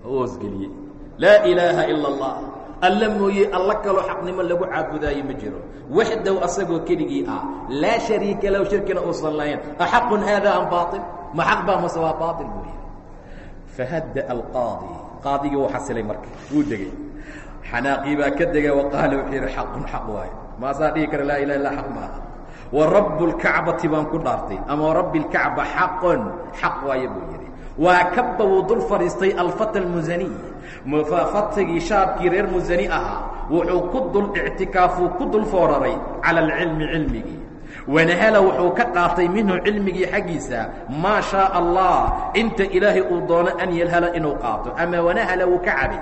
S1: oosgeliyey laa ilaaha ila اllah alla mooye alla kaloo xaqnimo lagu caabudaayo ma jiro. Waxdow asagoo keligii ah laa shariika lahu shirkina uusan lahayn. Axaqun haada am baail ma xaq baa mase waa buu yidhi. Fahadda alqaadi qaadigii wuu xasilay marka wuu degey xanaaqii baa ka degay wa qaala wuxuu yidhi xaqun xaq waayo. Maasaa dhihi kara laa ilaha illa xaq maaha wa rabu lkacbati baan ku dhaartay ama warabbi lkacba xaqon xaq waayo buu yidhi. Waa kaba wuu dul fadhiistay alfata almusaniy fatigii shaabkii reer musani ahaa wuxuu ku dul ictikaafuu ku dul fooraray cala alcilmi cilmigii wanahala wuxuu ka qaatay minhu cilmigii xaggiisa maa shaaa allah inta ilaahay uu doono an yalhala inuu qaato. Ama wanahala wuu ka cabay.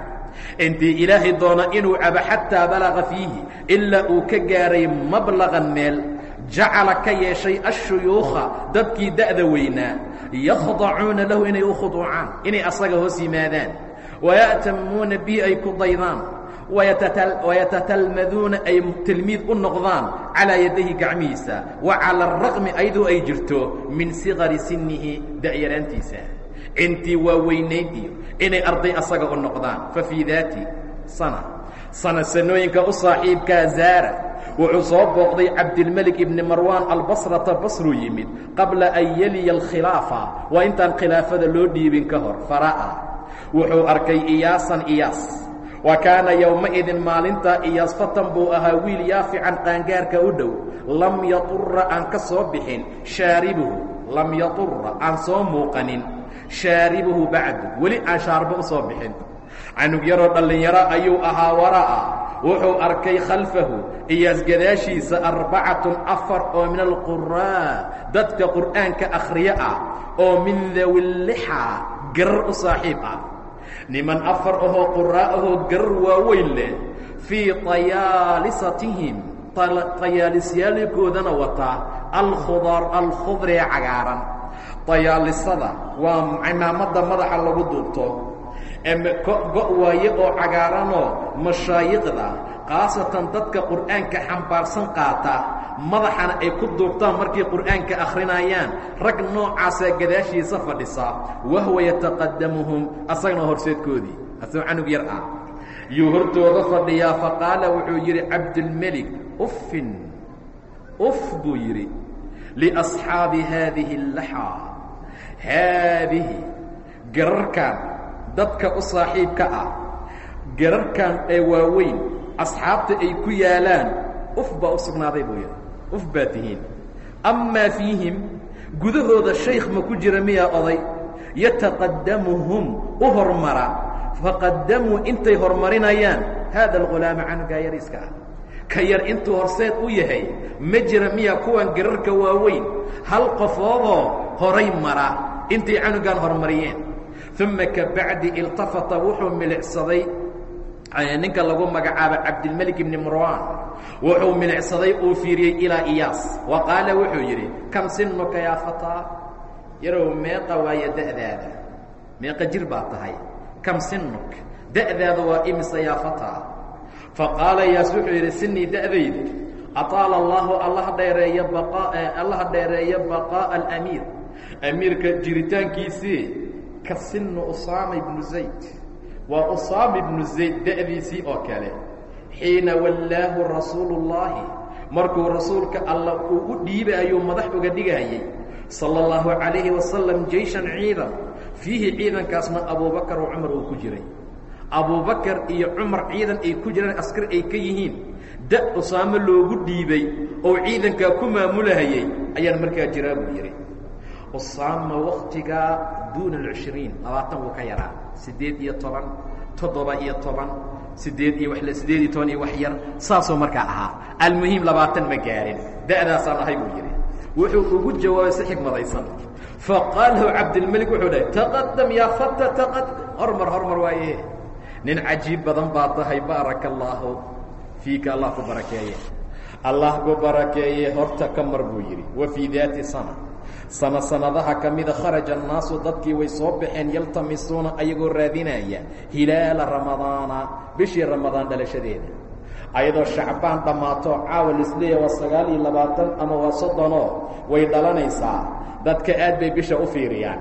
S1: Intii ilaahay doono inuu cabo xataa balaqa fiihi ilaa uu ka gaaray mablaqan meel. Jacala ka yeeshay ashuyuukha dadkii da'da weynaa yakhdacuuna lahu inay u khuduucaan inay asaga hoos yimaadaan. Waya'tamuuna bi ay ku daydaan wayatatalmaduuna ay tilmiid u noqdaan calaa yadayhi gacmihiisa wa cala araqmi ayadoo ay jirto min sigari sinihi da'yaraantiisa intii waa iyo inay arday asaga u noqdaan fa fii daati sana sana sanooyinka u saaxiibkaa zaara wuxuu soo booqday cabdilmelik ibni marwaan albasrata basruu yimid qabla an yeliya alkhilaafa waa intaan khilaafada loo dhiibin ka hor fara'a wuxuu arkay iyaasan iyaas wa kaana yowmaidin maalintaa iyaas fatan buu ahaa wiil yaafican qaangaarka u dhow. Lam yatura aan ka soo bixin. Shaaribuhu lam yatura aan soo muuqanin. Shaaribuhu bacdu weli aan shaarbo u soo bixin. Canug yaroo dhallinyaro ayuu ahaa wara'a. Wuxuu arkay khalfahu iyaas gadaashiisa arbacatun afar oo min alquraa dadka qur'aanka akhriyo ah oo min dawillixa garar u saaxiib ah niman afar ahoo quraa ahoo garar waaweyn leh fii tayaalisatihim tayaalisyaalikoodana wataa alkhudree cagaaran. Tayaalisada waa cimaamada madaxa lagu duubto go' waaye oo cagaaranoo mashaayiqda khaasatan dadka qur'aanka xambaarsan qaata madaxana ay ku duubtaan markay qur'aanka akhrinayaan rag noocaasaa gadaashiisa fadhisa wahwa yataqadamuhum asagna horseedkoodii. Asagoo canug yar ah. Yuu hortooda fadhiyaa faqaala wuxuu yidhi cabdulmelik uffin. Uf buu yidhi liasxaabi haadihi اllaxaa haadihi gararkan dadka u saaxiibka ah gararkan ee waaweyn asxaabta ay ku yaalaan uf baa u sugnaaday buu yidhi uf baa tihiin. Amaa fiihim gudahooda shaykh ma ku jira miyaa oday? Yataqadamuhum u hormara faqadamuu intay hormarinayaan haada alghulaama canugaa yariiska ah. Ka yar intuu horseed u yahay ma jira miyaa kuwan gararka waaweyn hal qofoodoo horay mara intay canugan hormariyeen uma kabacdi iltafata wuxuu milicsaday ninka lagu magacaabo cabdilmelik ibni marwan wuxuu milicsaday uu fiiriyey ilaa iyaas wa qaala wuxuu yidhi kam sinuka yaa fataa? Yarow meeqa waaya da'daada. Meeqa jir baa tahay. Kam sinuk da'daada waa imisa yaa fataa. Faqaala iyaas wuxuu yidhi sinii da'dayda aطaala allahu allaha dheereeya allaha dheereeya baqaaءa alamiir amiirka jiritaankiisii ka sinu usaama ibnu zayd. Waa usaama ibnu zayd da'diisii oo kale. Xiina wallaahu rasuulu اllaahi markuu rasuulka alla uu u dhiibaayuu madax uga dhigayay sala اllahu calayhi wasalam jeyshan ciidan. Fiihi ciidankaasna abubakar oo cumar uu ku jiray. Abubakar iyo cumar ciidan ay ku jiraan askar ay ka yihiin. Da usaamo loogu dhiibay oo ciidankaa ku maamulahayay ayaan markaa jiraa buu usaama waktigaa duuna alcishriin labaatan wuu ka yaraa. Siddeed iyo toban toddoba iyo toban sideed iyo wa siddeed iyo toban iyo wax yar saasuu markaa ahaa. Almuhiim labaatan ma gaarin. Da'daasaan ahay buu yidhi. Wuxuu ugu jawaabay si xikmadaysan faqaal lahu cabdilmelik wuxuu dhahay taqadam yaa fata taqadam hormar hormar waaye. Nin cajiib badan baa tahay baaraka allaahu fiika allah ku barakeeye. Allah ku barakeeye horta ka mar buu yidhi. Wa fii daati sana sana sanadaha ka mida kharaja annaasu dadkii way soo baxeen yaltamisuuna ayagoo raadinaya hilaala ramadaana bishii ramadaan dhalashadeeda. Ayadoo shacbaan dhammaato caawa lisleeya waa sagaal iyo labaatan ama waa soddonoo way dhalanaysaa. Dadka aad bay bisha u fiiriyaan.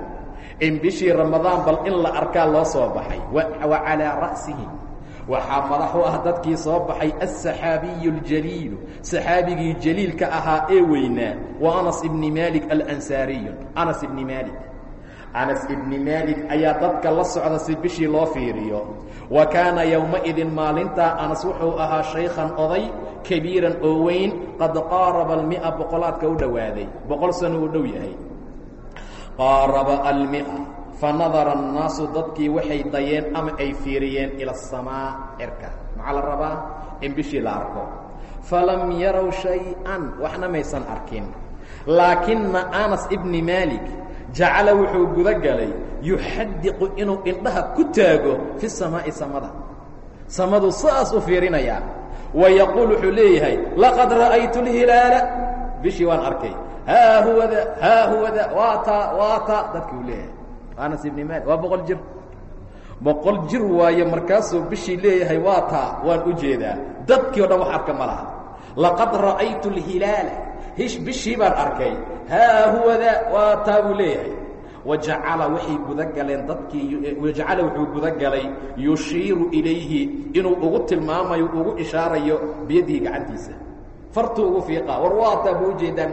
S1: In bishii ramadaan bal in la arkaa loo soo baxay. Wa calaa ra'sihim waxaa madax u ah dadkii soo baxay aلsaxaabiyu اljaliilu saxaabigii jaliilka ahaa ee weynaa wa anas ibni malik alansaariyu. Anas ibni malik anas ibni malik ayaa dadka la socda si bishii loo fiiriyo. Wa kaana yowmaidin maalintaa anas wuxuu ahaa shaykhan oday kabiiran oo weyn qad qaaraba almia boqolaadka u dhowaaday boqol sano uu dhow yahay. Qaaraba almia fanadara annaasu dadkii waxay dayeen ama ay fiiriyeen ila asamaa cirka. Maxaa la rabaa? In bishii la arko. Falam yarow shay-an waxna maysan arkin. Laakina anas ibni maalik jacala wuxuu guda galay yuxadiqu inuu indhaha ku taago fi samaa'i samada. Samadu saas u fiirinayaa wa yaquul wuxuu leeyahay laqad ra'aytu اlhilaala bishii waan arkay. Haa huwada haa huwada waata waata. Dadkii uu leeyahay anas ibni malik waa boqol jir. Boqol jir waaye markaasuu bishii leeyahay waa waan u jeedaa. Dadkii dhan wax arka ma laqad ra'aytu اlhilaala hish bishii baan arkay. Haa huwada waa taa leeyahay. Wajacala waxay guda dadkii wajacala wuxuu guda galay ilayhi inuu ugu tilmaamayo ugu ishaarayo biyadihi gacantiisa. Fartuu ugu fiiqa war waataa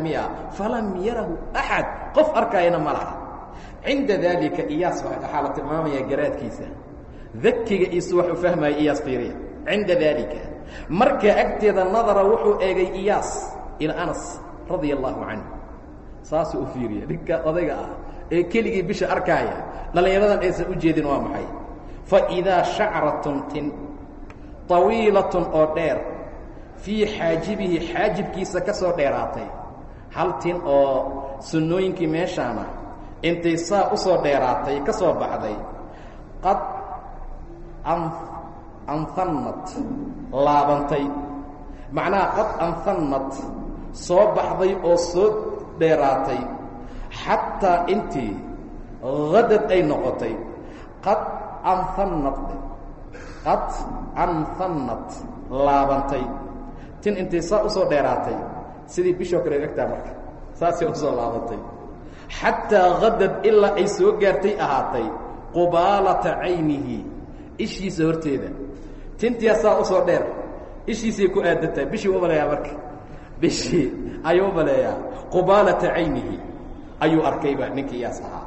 S1: miya falam yarahu axad qof arkaayana ma cinda daalika iyaas waxaa la tilmaamayaa garaadkiisa dakiga iisu wax u fahmaya iyaas fiiriya cinda daalika marka agteeda nadara wuxuu eegay iyaas ila anas radia allahu canhu saasuu u fiiriya ninka odayga ah ee keligii bisha arkaaya dhallinyaradan aysan u jeedin waa maxay faidaa shacratun tin طawiilatun oo dheer fii xaajibihi xaajibkiisa ka soo dheeraatay hal tin oo sunnooyinkii meeshaana intay saa u soo dheeraatay ka soo baxday qad anhannat laabantay. Macnaha qad anhannat soo baxday oo soo dheeraatay xataa intii hadad ay noqotay. Qad anhannat qad anhannat laabantay. Tin intay saa u soo dheeraatay sidii bishoo kale egtaa marka saasay u soo laabantay xataa hadad ilaa ay soo gaartay ahaatay qubaalata caynihi. Ishiisa horteeda. Tintiyaa saa u soo dheer. Ishiisay ku aadantahay bishii u maleeyaa marka. Bishii ayuu u maleeyaa qubaalata caynihi. Ayuu arkayba ninkii iyaas ahaa.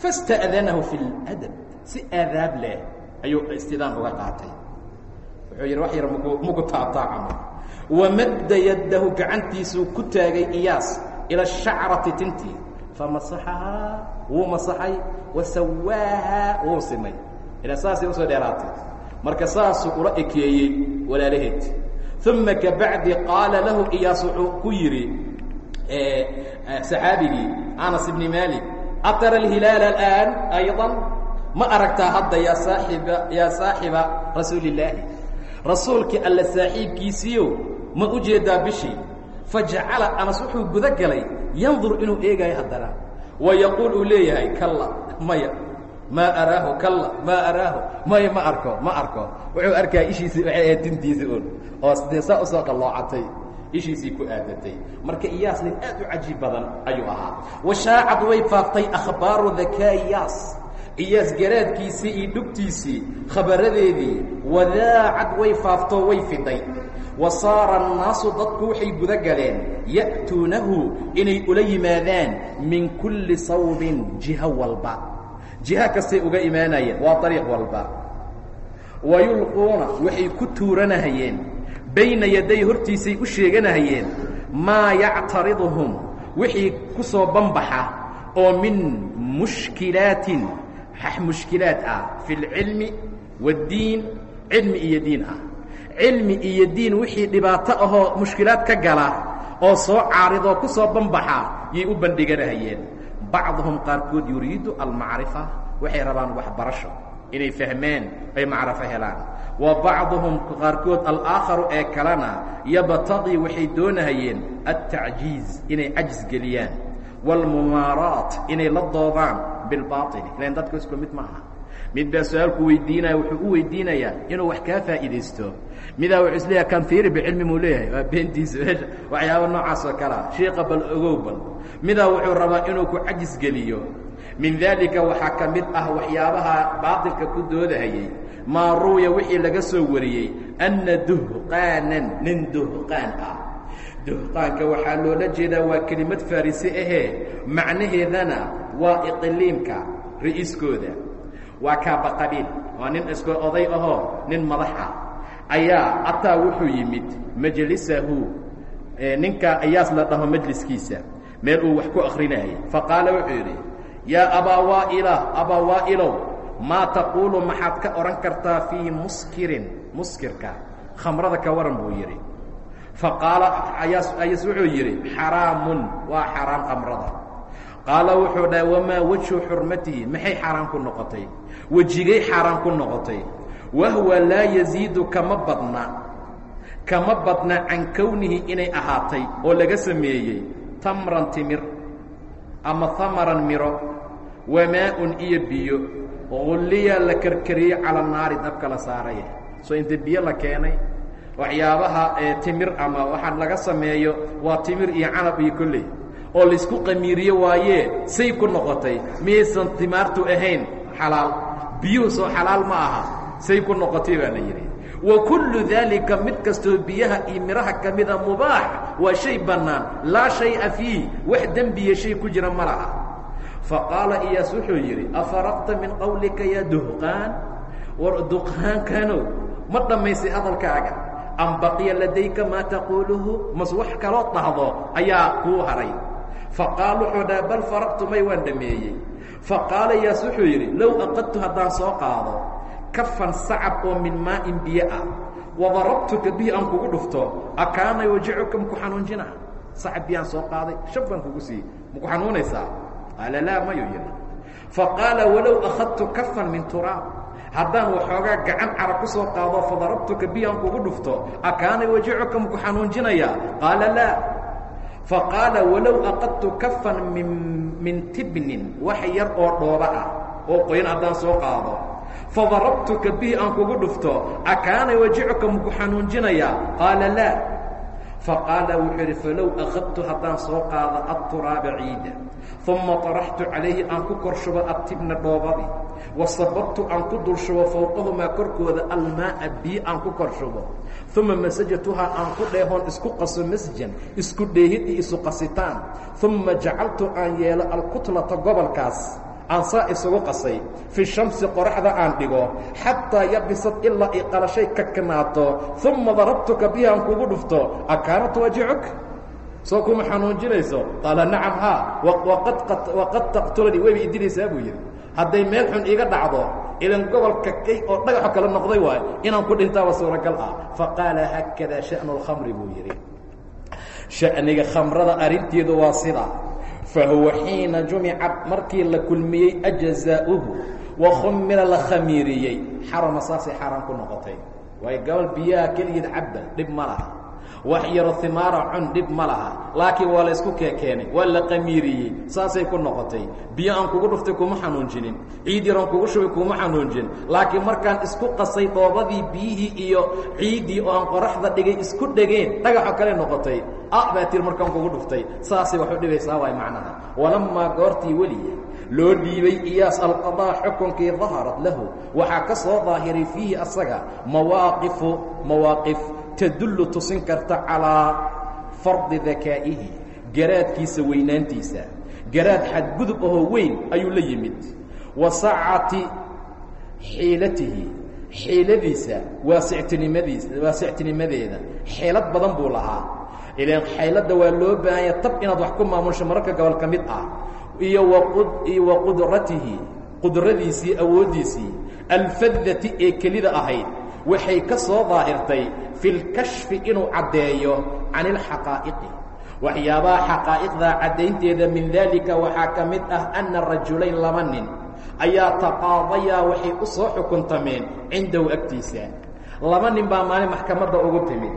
S1: Fasta'danahu fi اladab si aadaab leh ayuu istidaan uga qaatay. Wuxuu yidhi wax yar mku muku taabtaacama wamadda yaddahu gacantiisuu ku taagay iyaas ila shacrati tintii famasaxahaa wuu masaxay wasawaahaa wuu simay ila saasay u soo dheeraatay marka saasuu ula ekeeyey walaalaheed uma kabacdi qaala lahu iyaas wuxuu ku yidhi saxaabigii anas ibni malik atara alhilaala alaan ayضa ma aragtaa hadda yaa saaiba yaa saaxiba rasuuli rasuulkii alla saaxiibkiisiio ma u jeedaa bishii fajacala anas wuxuu guda galay yandur inuu eegayo haddana wa yaquul uu leeyahay kalla maya maa araahu kalla maa araahu maya ma arko ma arko wuxuu arkaa ishiisii waxay ahayd tintiisa un oo dee u soo qalloocatay ishiisii ku aadatay marka iyaas nin aad u cajiib badan ayuu ahaa washaacad way faaftay akhbaaru dakaa iyaas garaadkiisii iyo dhugtiisii khabaradeedii wadaacad way faaftoo way fiday. Wa saara annaasu dadku waxay guda galeen ya'tuunahu inay ula yimaadaan min kulli sawbin jiho walba. Jiha kastay uga imaanayeen waa dariiq walba. Wa yulquuna waxay ku tuuranahayeen bayna yaday hortiisay u sheeganahayeen maa yactariduhum wixii ku soo banbaxa oo min mushkilaatin mushkilaad ah fi اlcilmi waاddiin cilmi iyo diin ah cilmi iyo diin wixii dhibaato ahoo mushkilaad ka gala oo soo caaridoo ku soo banbaxa yay u bandhiganahayeen bacduhum qaarkood yuriidu almacrifa waxay rabaan waxbarasho inay fahmeen ay macrifo helaan wa bacduhum qaarkood alaaakharu ee kalena yabtaqii waxay doonahayeen altacjiiz inay cajis geliyaan wاlmumaaraat inay la doodaan bilbaaili ilan dadku isku mid ma aha mid baa su'aalku weydiinaya wuxuu u weydiinayaa inuu wax kaa faa'iidaysto. Midaa wuxuu is leeyahay kan fiiri bicilmi muu leeyahay? Waa beentiisa meesha waxyaaba noocaas oo kalea shiiqa bal ogow bal. Midaa wuxuu rabaa inuu ku cajis geliyo. Min daalika waxaa ka mid ah waxyaabaha baatilka ku doodahayey maa ruuya wixii laga soo wariyey anna duhqaanan nin duhqaan ah duhqaanka waxaa loola jeedaa waa kelimad farisi ahee macnaheedana waa iqliimka ra'iiskooda waa kaabaqabiil waa nin isko oday ahoo nin madax ah ayaa ataa wuxuu yimid majlisahu ninka ayaas la dhaho majliskiisa meel uu wax ku akrinayay faqaala wuxuu yidhi yaa abaa waaila abaa waa'ilow maa taquulu maxaad ka odhan kartaa fii muskirin muskirka khamrada ka waran buu yidhi faqaala ayas wuxuu yidhi xaraamun waa xaraam khamrada. Qaala wuxuu dhaha wamaa wejhu xurmatihi maxay xaaraan ku noqotay? Wejigay xaaraan ku noqotay. Wahwa laa yaziidu kama badna kama badna can kownihi inay ahaatay oo laga sameeyey tamran timir ama hamaran miro wamaa-un iyo biyo gulliyaa la karkariyey cala naari dabka la saaraya soo inta biyo la keenay waxyaabaha timir ama waxaa laga sameeyo waa timir iyo canab iyo kolley. Oo laysku qamiiriyo waayee say ku noqotay miyaysan timaartu ahayn xalaal. Biyuhu soo xalaal ma aha say ku noqotay baa la yidhi. Wa kullu daalika mid kastoo biyaha iyo midhaha ka mida mubaax waa shay bannaan laa shay'a fiih wax dembiya shay ku jira ma laha. Faqaala iyaas wuxuu yidhi afaraqta min qawlika yaa duhqaan war duqaankanow ma dhammaysay hadalkaaga am baqiya ladayka maa taquuluhu mas wax kaloo dhahdo ayaa kuu haray. Faqaal wuxuu dhaha bal faraqtu may waan dhameeyey. Faqaala yaas wuxuu yidhi low aqadtu haddaan soo qaado kafan sacab oo min maa'in biyo ah wadarabtuka bihi aan kugu dhufto akaana wajacuka maku xanuunjina. Sacab biyaan soo qaaday shab kugu siiyey maku xanuunaysaa? Qaala laa mayuu yidhi. Faqaala walow akhadtu kafan min turaab haddaan waxoogaa gacan cara ku soo qaado fadarabtuka biyaan kugu dhufto akaana wajacuka maku xanuunjinayaa qaala laa. Faqaala walow aqadtu kafan min min tibnin wax yar oo dhooba ah oo qoyan haddaan soo qaado. Fadarabtuka bihi aan kugu dhufto akaana wajacuka maku xanuunjinayaa qaala laa faqaala wuxuu yidhi falow akhadtu haddaan soo qaado adturaaba ciida uma طaraxtu calayhi aan ku kor shubo adtibna dhoobadii wasababtu aan ku dul shubo fowqahumaa korkooda almaa'a biyo aan ku kor shubo uma masajatuhaa aan ku dheehoon isku qaso masjan isku dheehid iyo isu qasitaan uma jacaltu aan yeelo alkutlata gobolkaas aan saa isugu qasay fi shamsi qoraxda aan dhigo xataa yabisad ilaa ay qalashay kakanaato uma darabtuka bihi aan kugu dhufto akaanat wajicuk soo kuma xanuunjinayso qaala nacam haa waqad taqtulanii wayba idilaysaa buu yidhi. Hadday meel xun iga dhacdo ilan gobolka kay oo dhagaxo kale noqday waayo inaan ku dhintaaba suuragal ah. Faqaala haakada sha'nu اlkhamri buu yidhi. Sha'niga khamrada arrinteedu waa sida fahuwa xiina jumicad markii la kulmiyey ajazaa'uhu wa khumira la khamiiriyey xarama saasay xaaraan ku noqotay waayo gobol biyaha keligeed cabba dhib ma laha wax yaro himaara cun dhib ma laha. Laakiin waa la ysku keekeenay waa la qamiiriyey. Saasay ku noqotay. Biyo aan kugu dhuftay kuma xanuunjinin. Ciid yaroon kugu shubay kuma xanuunjin. Laakiin markaan isku qasay dhoobadii biyihii iyo ciiddii oo aan qoraxda dhigay isku dhegeen dhagaxo kale noqotay. A baa tir markaan kugu dhuftay. Saasay wax u dhibaysaa waay macnaha. Walamaa goortii weliya loo dhiibay iyaas alqadaa xukunkii daharat lahu. Waxaa ka soo daahiray fiihi asaga mawaaqifu mawaaqif
S2: tadullu tusin karta calaa fardi dakaa'ihi garaadkiisa weynaantiisa. Garaad xadgudub ahoo weyn ayuu la yimid. Wa sacati xiilatihi xiiladiisa waasictinimadiisa waasictinimadeeda. Xeelad badan buu lahaa. Ilaan xeeladda waa loo baahanya tab inaad wax ku maamusho mararka gobol ka ah. Iyo iyo wa qudratihi qudradiisii awooddiisii alfadati ee kelida ahayd waxay ka soo daahirtay fi lkashfi inuu caddeeyo can ilxaqaa'iqi waxyaabaha xaqaa'iqdaa caddaynteeda min daalika waxaa ka mid ah anna rajulayn laba nin ayaa taqaadayaa waxay u soo xukuntameen cindahu agtiisa. Laba nin baa maalin maxkamadda ugu timid.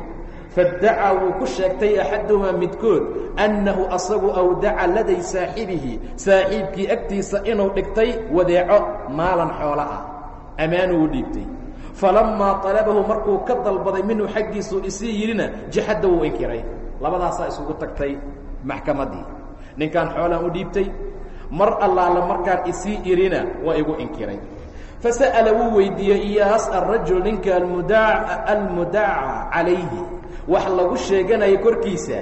S2: Faddacaa wuu ku sheegtay axaduhumaa midkood annahu asagu awdaca laday saaxibihi saaxiibkii agtiisa inuu dhigtay wadeeco maalan xoolo ah. Ammaanuu u dhiibtay falammaa talabahu markuu ka dalbaday minhu xaggiisuu isii yidhina jaxadda wuu inkiray labadaasaa isugu tagtay maxkamaddii ninkaan xoolaan u dhiibtay mar allaala markaan isii irina waa igu inkiray fasa'ala wuu weydiiyey iyaas arajul ninka almudaaca calayhi wax lagu sheeganaya korkiisa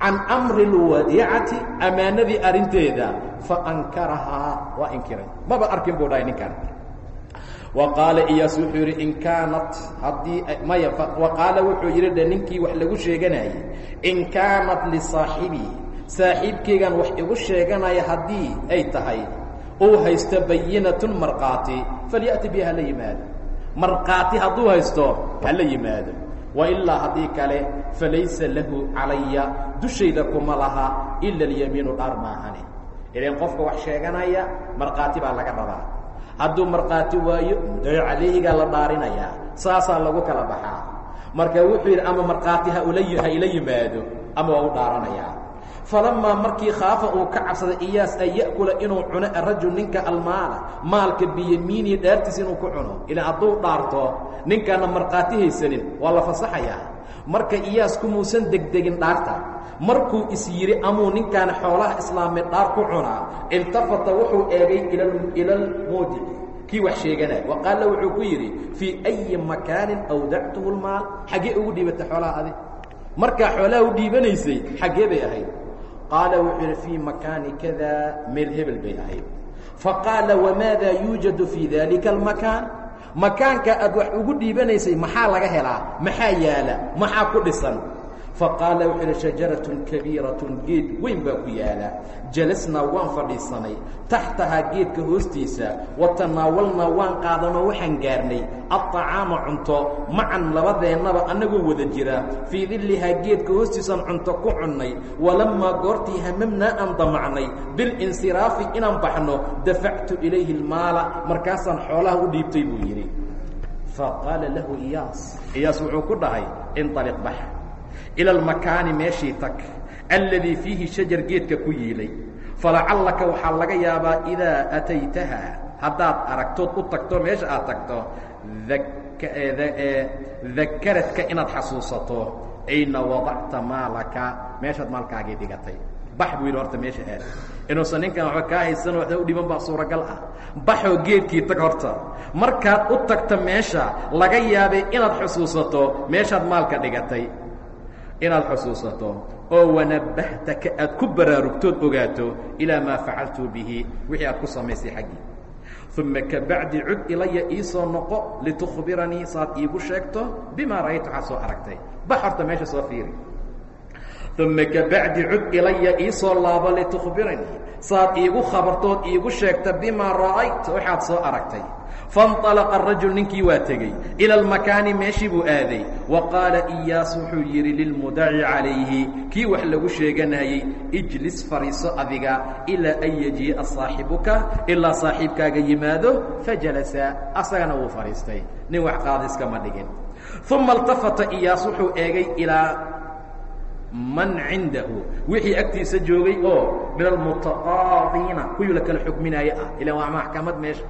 S2: can amri اlwadiicati ammaanadii arrinteeda faankarahaa waa inkiray maba arkin buu dhahay ninkan wa qaala iyaas wuxuu yidhi in kaanat haddii maya wa qaala wuxuu yidhi dhe ninkii wax lagu sheeganayay in kaanat lisaaxibii saaxiibkaygan wax igu sheeganaya haddii ay tahay uu haysto bayinatun markhaati falya'ti biha hala yimaado. Markhaati haysto hala yimaado. Wa ilaa haddii kale falaysa lahu calaya dushayda kuma laha ila alyamiinu dhaar maahane ilan qofka wax sheeganaya markhaati baa laga rabaa hadduu markhaati waayo mudayo calayhigaa la dhaarinayaa saasaa lagu kala baxaa. Marka wuxuu yidhi ama markhaati ha ula ha ila yimaado ama waa u dhaaranayaa falamaa markii khaafa uu ka cabsaday iyaas an ya'kula inuu cuno arajul ninka almaala maalka biyamiinihi dhaartiisa inuu ku cuno. Ilaan hadduu dhaarto ninkaana markhaati haysanin. Waa la fasaxayaa. Marka iyaas kumuusan degdegin dhaarta markuu is yidhi amuu ninkaan xoolaha islaameed dhaar ku cunaa? Iltafata wuxuu eegay ila almuudici kii wax sheeganaya wa qaala wuxuu ku yidhi fii ayi makaanin awdactuhu lmaal. Xaggee ugu dhiibatay xoolaha adi. Markaa xoolaha u dhiibanaysay xaggee bay ahayd. Qaala wuxuu yidhi fii makaani kada meel hebel bay ahayd. Faqaala wamaada yuujadu fii dalika almakaan? Makaanka aad wax ugu dhiibanaysay maxaa laga helaa? Maxaa yaalla? Maxaa ku dhisan faqaala wuxuu ihi shajaratun kabiiratun geed weyn baa ku yaalla. Jalasnaa waan fadhiisanay. Taxtahaa geedka hoostiisa. Wa tanaawalnaa waan qaadanoo waxaan gaarnay. Aطacaama cunto macan labadeennaba annagoo wada jira. Fii dillihaa geedka hoostiisaan cunto ku cunnay. Walammaa goortii hamamnaa aan damacnay bilinsiraafi inaan baxno dafactu ilayhi اlmaala markaasaan xoolaha u dhiibtay buu yidhi. Faqaala lahu iyaas. Iyaas wuxuu ku dhahay inaliq bax ilى almakaani meeshii tag alladii fiihi shajar geedka ku yiilay falacallaka waxaa laga yaabaa idaa ataytaha haddaad aragtood u tagto meesha aad tagto dakaradka inaad xasuusato ayna wadacta maalaka meeshaad maalkaagii dhigatay bax buu yidhi horta meesha aad inuusan ninkan waxba kaa haysan waxba u dhiban baa suuragal ah baxoo geedkii tag horta markaad u tagto meesha laga yaabay inaad xusuusato meeshaad maalka dhigatay inaad xusuusato oo wanabahtaka aad ku baraarugtood ogaato ilaa maa facaltu bihi wixii aad ku samaysay xaggii. Uma kabacdi cud ilaya iisoo noqo litukhbiranii saad iigu sheegto bimaa ra'aytu waxaad soo aragtay. Bax horta meesha soo fiiri uma kabacdi cud ilaya iisoo laabo litukhbiranii saad iigu khabartood iigu sheegta bimaa ra'ayt waxaad soo aragtay faاnطalaqa arajul ninkii waa tegey ila almakaani meeshii buu aaday wa qaala iyaas wuxuu yidhi lilmudaci calayhi kii wax lagu sheeganayey ijlis fariiso adiga ilaa an yajii'a saaxibuka ilaa saaxiibkaaga yimaado fajalasa asagana wuu fadhiistay nin wax qaadiskama dhigin uma اltafata iyaas wuxuu eegay ilaa man cindahu wixii agtiisa joogay oo min almutaqaadiina kuwii la kala xukminaaye ah ilan waa maxkamad meesha.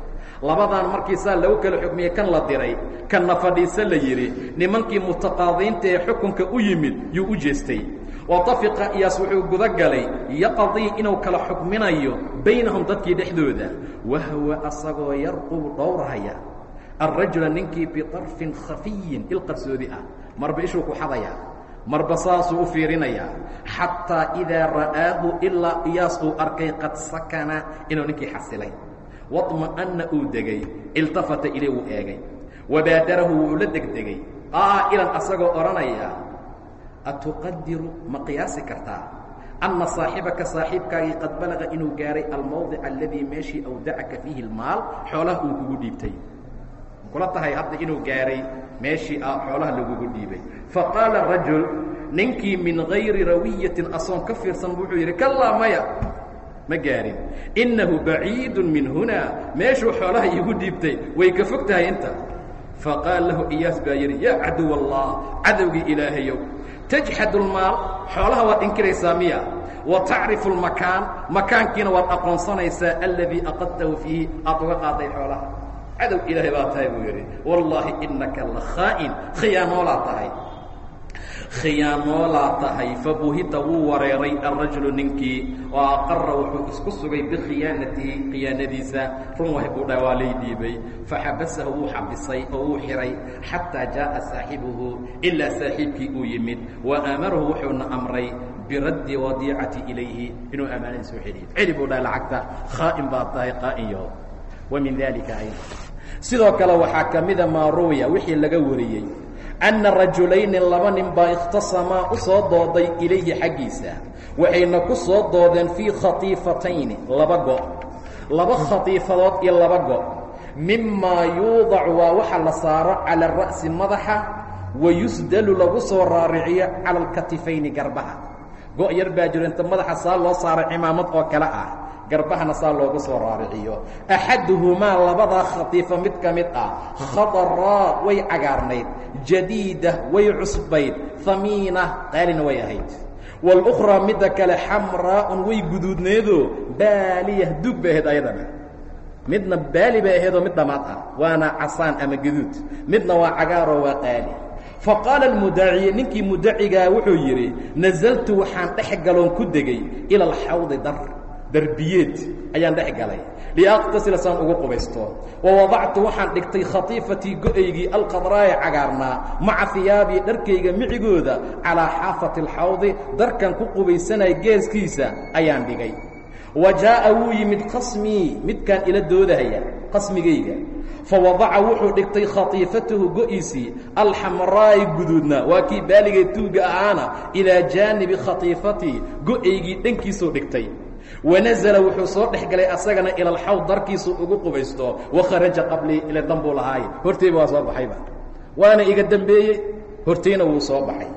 S2: Labadan markii lagu kala xukmiyey kan la diray kanna fadhiisa la yidhi nimankii mutaqaadiinta ee xukunka u yimid yuu u jeestay. Watafiqa iyaas wuxuu guda galay yaqadii inuu kala xukminayo baynahum dadkii dhexdooda. Wahwa asagoo yarqubu dhowrhaya alrajula ninkii biطarfin khafiyin il qarsoodi ah. Marba ishuu ku xadayaa marba saasuu u fiirinayaa. Xataa idaa ra'aahu ilaa iyaas uu arkay qad sakana inuu ninkii xasilay. Waطma'anna uu degay iltafata ilay wuu eegay. Wabaadarahu wuu la degdegay. Qaa'ilan asagoo odhanaya atuqadiru ma qiyaasi kartaa? Anna saaxibaka saaxiibkaagii qad balaga inuu gaaray almawdic aladii meeshii awdacaka fiihi اlmaal xoolaha uu kugu dhiibtay. Kula tahay hadda inuu gaaray meeshii xoolaha lagugu dhiibay. Faqaala rajul ninkii min gayri rawiyatin asoon ka fiirsan wuxuu yidhi kalaa maya ma gaarin. Innahu baciidu min hunaa. Meeshuu xoolaha iigu dhiibtay way ka fog tahay inta. Faqaala lahu iyaas baa yidhi yaa caduw allah cadowgii ilaahayow tajxad اlmaal xoolaha waad inkiraysaa miya. Wa tacrifu اlmakaan makaankiina waad aqoonsanaysaa aladii aqadtahu fiihi. Aad uga qaaday xoolaha cadow ilaahay baa tahay buu yidhi wallaahi inaka la khaa'in. Khiyaanoolaa tahay. Khiyaanoolaa tahay. Fabuhita wuu wareeray alrajulu ninkii oo aqara wuxuu isku sugay bikhiyaanatihi khiyaanadiisa. Run wahay buu dha waa lay dhiibay. Faxabasahu wuu xabisay oo wuu xihay xataa jaaءa saaxibuhu ilaa saaxiibkii uu yimid. Wa aamarahu wuxuuna amray biraddi wadiicati ilayhi inuu ammaanadiisa u celiyo celi buu dhaha lacagta. Khaa'in baa tahay qaa'in yaho wa min dalika ayda sidoo kale waxaa ka mida maa ruwiya wixii laga wariyey. Anna rajulayni laba nin baa ikhtasamaa u soo dooday ilayhi xaggiisa. Waxayna ku soo doodeen fii khatiifatayni laba go' laba khatiifadood iyo laba go' mimaa yuudacu waa waxa la saaro cala ra'si madaxa wa yusdalu lagu soo raariciyo cala alkatifayni garbaha. Go' yar baa jiro inta madaxa saa loo saaro cimaamad oo kale ah garbahana saa loogu soo raariciyo. Axaduhumaa labadaa khatiifa mid ka mid ah khadaraa way cagaarnayd. Jadiida way cusbayd. Hamiina qaalina way ahayd. Walukhraa midda kale xamraa'un way guduudneedoo baaliyah duug bay ahayd ayadana. Midna baali bay ahaydoo mid dhamaad ah waana casaan ama gaduud midna waa cagaaroo waa qaali. Faqaala almudaaciye ninkii mudacigaa wuxuu yidhi nasaltu waxaan dhex galoon ku degay ila alxawdi dar darbiyeed ayaan dhex galay. Liaqtasila saan ugu qubaysto. Wa wadactu waxaan dhigtay khatiifatii go'aygii alqadraaya cagaarnaa maca hiyaabii dharkayga micigooda calaa xaafati alxawdi. Darkan ku qubaysanaya geeskiisa ayaan dhigay. Wa jaa'a wuu yimid qasmii midkaan ila doodahaya qasmigayga. Fawadaca wuxuu dhigtay khatiifatahu go-iisii alxamraa'i guduudna. Waa kii baaligay tuugga ahaana ilaa jaanibi khatiifatii go'aygii dhankiisuu dhigtay wanazla wuxuu soo dhex galay asagana ila alxawd darkiisu ugu qubaysto wakharaja qablii ila dambuu lahaaye hortayba waa soo baxayba waana iga dembeeyey hortayna wuu soo baxay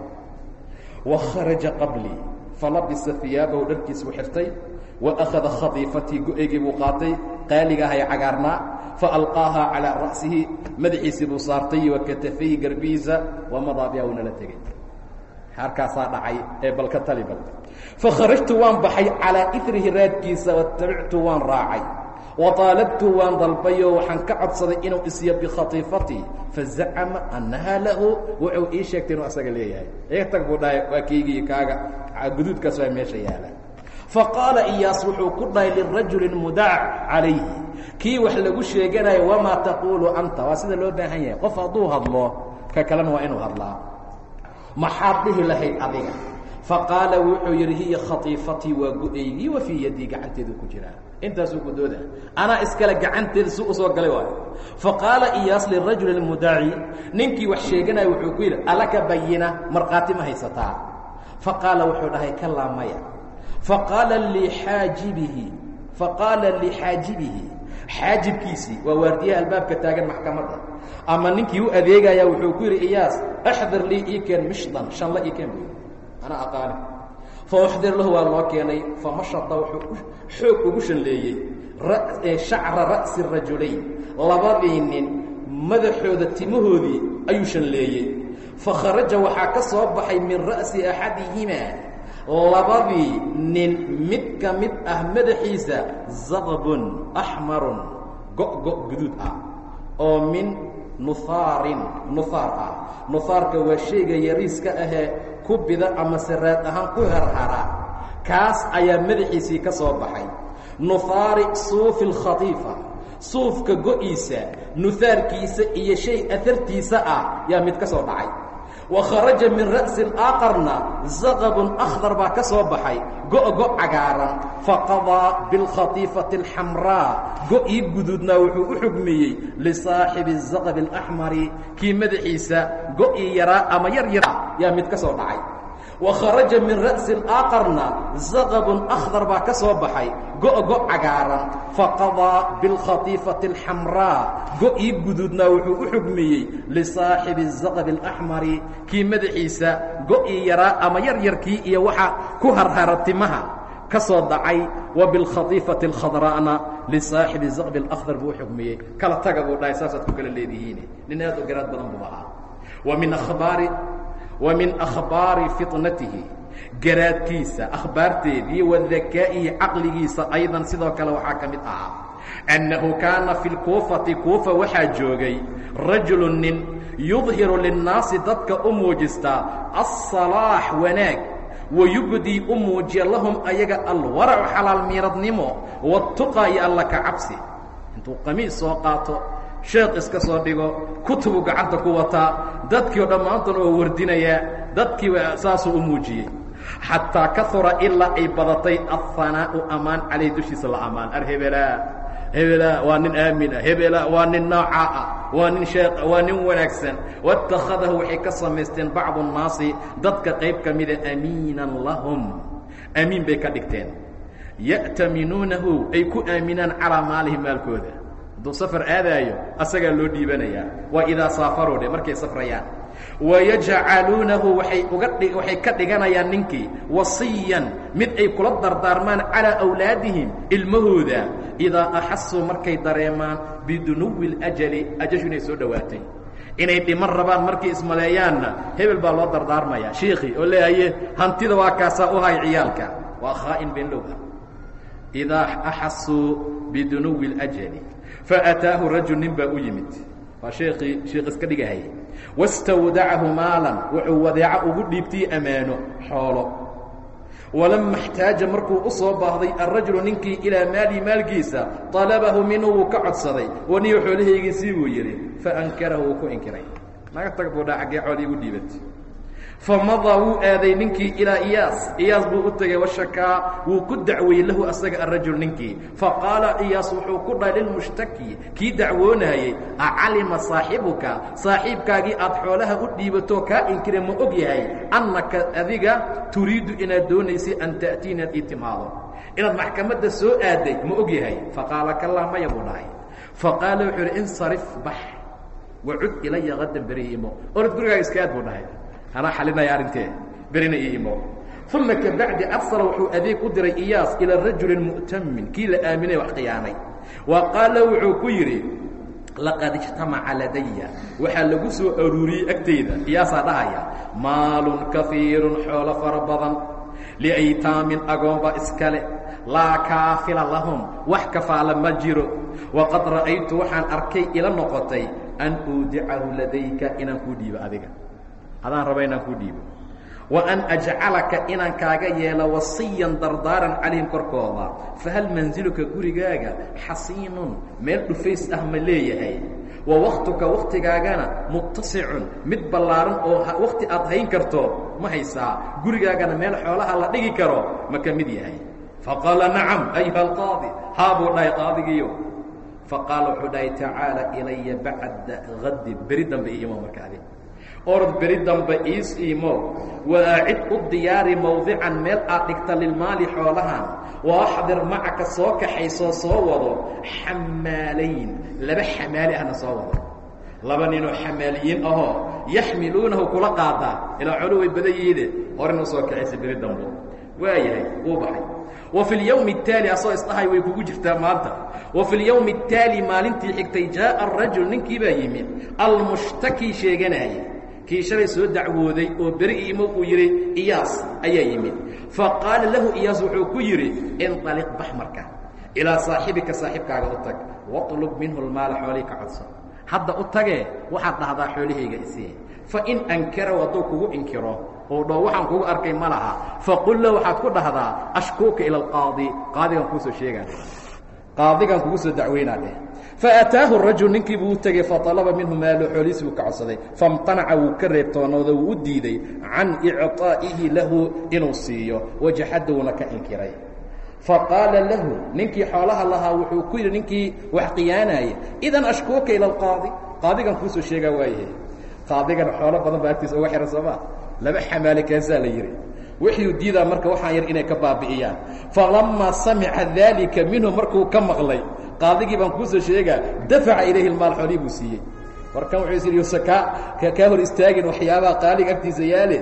S2: wakharaja qablii falabisa hiyaabahu dharkiisuu xirtay wa akhada khatiifatii go-eygii buu qaatay qaaligahay cagaarnaa faalqaahaa calaa ra'sihi madaxiisii buu wa katafayhi garbihiisa wamadaa biha uunala tegey harkaasaa dhacay ee balka tali bal fakharajtu waan baxay calaa irihi raadkiisa watabictu waan raacay. Waطaalabtu waan dalbayoo waxaan ka codsaday inuu isyo bikhatiifatii fazacama annahaa lahu. Wuxuu ii sheegtay inuu asaga leeyahay. Iga tag buu dhahay waa keygii kaaga guduudkaas waa meesha yaalla. Faqaala iyaas wuxuu ku dhahay lirajuli mudac calayhi. Kii wax lagu sheeganayo wamaa taquulu anta? Waa sida loo baahan yahay. Qof hadduu hadlo ka kalena waa inuu hadlaa maxaad dhihi lahayd adiga? Faqaala wuxuu yidhi hiya khatiifatii waa go'aygii wa fii yaddii gacanteedu ku jiraa intaasuu gudooda anaa iskale gacanteeda si u soo galay waayo. Faqaala iyaas lirajuli mudaaci ninkii wax sheeganaya wuxuu ku yidhi alaka bayina markhaati ma haysataa faqaala wuxuu dhahay kalaa maya. Faqaala lixaajibihi faqaala lixaajibihi xaajibkiisii waa waardiyaha albaabka taagan maxkamadda. Ama ninkii u adeegaya wuxuu ku yidhi iyaas axdir lii ii keen mishdan shanla ii keen bu anaa aqaani. Fauxdir lahu waa loo keenay famashada wuxuu xoog ugu shanleeyey shacra ra'si rajulayn. Labadii nin madaxooda timahoodii ayuu shanleeyey. Fakharaja waxaa ka soo baxay min ra'si axadihimaa labadii nin mid ka mid ah madaxiisa zaqbun axmarun go-go' guduud ah oo min nuhaarin nuhaar ah. Nuhaarka waa shayga yariiska ahee ku bida ama saraad ahaan ku herhara kaas ayaa madaxiisii ka soo baxay. Nuhaari suufi اlkhatiifa suufka go-iisa nuhaarkiisa iyo shay ahartiisa ah yaa mid ka soo dhacay wakharaja min ra'sin aakarna زغب akhdar baa ka soo baxay go'go cagaaran faqadaa bilkhatiifati alxamraa go'ii guduudnaa wuxuu u xugmiyey lisaaxibi zaqabi alaxmari kii madaxiisa go'ii yaraa ama yar yara yaa mid ka soo dhacay wakharaja min ra'sin aakarna zaqabun akhdar baa ka soo baxay go'go cagaaran. Faqadaa bilkhatiifati alxamraa go'ii guduudnaa wuxuu u xugmiyey lisaaxibi zaqabi alaxmari kii madaxiisa go'ii yaraa ama yar yarkii iyo waxa ku harhara timaha ka soo dhacay. Wa bilkhatiifati alkhadra'na lisaaxibi zaqbi alakhdar buu u xugmiyey. Kala taga buu dhahay saasaad ku kala leedihiine nin aad u garaad badan buu ahaa. Wa min akhbaari wa min akhbaari fitnatihi. Garaadkiisa akhbaarteedii wa dakaa'ihi caqligiisa aydan sidoo kale waxaa ka mid ahaa. Annahu kaana fi lkuufati kuufa waxaa joogay rajulu nin yudhiru linnaasi dadka u muujistaa alsalaax wanaag wayubdii u muujiya lahum ayaga alwaracu xalaal miiradnimo watuqa iyo alla ka cabsi. Intuu qamiis soo qaato sheekh iska soo dhigo kutubu gacanta ku wataa dadkii oo dhammaantan oo wardinayaa dadkiiba saasuu u muujiyey. Xataa kahura ilaa ay badatay alhanaa'u ammaan calayh dushiisa la ammaan ar hebelaa hebelaa waa nin aamin ah hebelaa waa nin noocaa ah waa nin sheekh waa nin wanaagsan. Waittakhadahu waxay ka samaysteen bacdu nnaasi dadka qayb ka mida amiinan lahum. Amiin bay ka dhigteen. Ya'taminuunahu ay ku aaminaan calaa maalihim maalkooda hadduu safar aadaayo asagaa loo dhiibanayaa. Waa idaa saafaruu dhe markay safrayaan. Wayajcaluunahu waay uga waxay ka dhiganayaan ninkii wasiyan mid ay kula dardaarmaan calaa awlaadihim ilmahooda. Idaa axasuu markay dareemaan bidunuwi اljali ajashu inay soo dhowaatay inay dhiman rabaan markay ismaleeyaanna hebel baa loo dardaarmaya shiikii oo leehaye hantida waa kaasaa u hay ciyaalka. Waa khaa'in beenlowha idaa axasuu bidunuwi اljali faataahu rajul nin baa u yimid waa sheekii sheekh iska dhigahayay wastawdacahu maalan wuxuu wadeeco ugu dhiibtay ammaano xoolo walama اxtaaja markuu u soo baahday alrajulu ninkii ilaa maali maalkiisa طalabahu minhu wuu ka codsaday waniyo xoolahaygiisii buu yidhi faankarahu wuu ku inkiray naga tag buu dhaa xaggee xoolii igu dhiibatay famadaa wuu aaday ninkii ilaa iyaas iyaas buu u tegay washakaa wuu ku dacweeyey lahu asaga arajul ninkii faqaala iyaas wuxuu ku dhahay lilmushtaki kii dacwoonayey acalima saaxibuka saaxiibkaagii aad xoolaha u dhiibatoo kaa inkira ma og yahay annaka adiga turiidu inaad doonaysay an ta'tii inaad ii timaado inaad maxkamadda soo aaday ma og yahay faqaala kalaa maya buu dhahay faqaala wuxuu idhi insarif bax wacud ilaya hadan imo orad gurigaaga iska buu dhahay anaa xalinaya arrintee berina io imo. Uma kabacdi arsala wuxuu adeeg u diray iyaas ilaa rajulin mu'tamin kii la aaminay wax khiyaanay wa qaala wuxuu ku yidhi laqad ijtamaca ladaya waxaa lagu soo aruuriyey agtayda iyaasaa dhahaya maalun kaiirun xoolo fara badan liaytaamin agoonba iskale laa kaafila lahum wax kafaala ma jiro. Waqad ra'aytu waxaan arkay ila noqotay an uudicahu ladayka inaan kuu dhiibo adiga adaan raba inaan kuu dhiibo. Wa an ajcalaka inaan kaaga yeelo wasiyan dardaaran calayhim korkooda. Fahal mansiluka gurigaaga xasiinun meel dhufays ah ma leeyahay. Wa waktuka wakhtigaagana muttasicun mid ballaaran oo wakhti aad hayn karto ma haysaa. Gurigaagana meel xoolaha la dhigi karo ma ka mid yahay. Faqaala nacam ayuha alqaadi. Haa buu dhahay qaadigiiyo. Faqaala wuxuu dhahay tacaala ilaya bacda hadin beri dambe iyo markaadi orod beri dambe iis iimow waa cid u diyaari mawdican meel aad dhigta lilmaali xoolahan wa axdir macaka soo kaxaysoo soo wado xamaalayn laba xamaali ahna soo wado laba ninoo xamaaliyiin ahoo yaxmiluunahu kula qaadaa ilaa xooluhu way badan yihiide horin u soo kaxaysa beri dambo waayahay wuu baxay wa fi اlyowmi الtaali asoo isdhahay way kugu jirtaa maanta wa fi اlyowmi الtaali maalintii xigtay jaaءa arajul ninkii baa yimid almushtaki sheeganayay kii shalay soo dacwooday oo beri imo uu yidhi iyaas ayaa yimid. Faqaala lahu iyaas wuxuu ku yidhi inطaliq bax marka ilaa saaxibika saaxibkaaga u tag waطlub minhu lmaala xoolihii ka codso. Hadda u tagee waxaad dhahdaa xoolahayga isii fain ankaraw hadduu kugu inkiro oo dho waxaan kugu arkay ma laha. Faqul la waxaad ku dhahdaa ashkuuka ila alqaadi qaadigan kuusoo sheegaan qaadigan kugu soo dacweynaa dheh faataahu rajul ninkii buu u tegey faalaba minhu maalo xoolihiisi buu ka codsaday famtanaca wuu ka reebtoonooda wuu u diiday can icطaa'ihi lahu inuu siiyo wajaxada wuuna ka inkiray faqaala lahu ninkii xoolaha lahaa wuxuu ku yidhi ninkii wax qiyaanaaya idan ashkuuka ila alqaadi qaadigan kuusoo sheegaa waayahe qaadigan xoolo badan baa agtiisa uga xihan sooma laba xamaale kaasaa la yidhi wixuu diidaa marka waxaan yar inay ka baabi'iyaan falamaa samica daalika minhu markuu ka maqlay qaadigii baan kuusoo sheegaa dafaca ilayhi lmaal xoolihii buu siiyey. Markan wuxuu is yidhi kaa hor istaagin waxyaabaha qaaliga agtiisa yaale.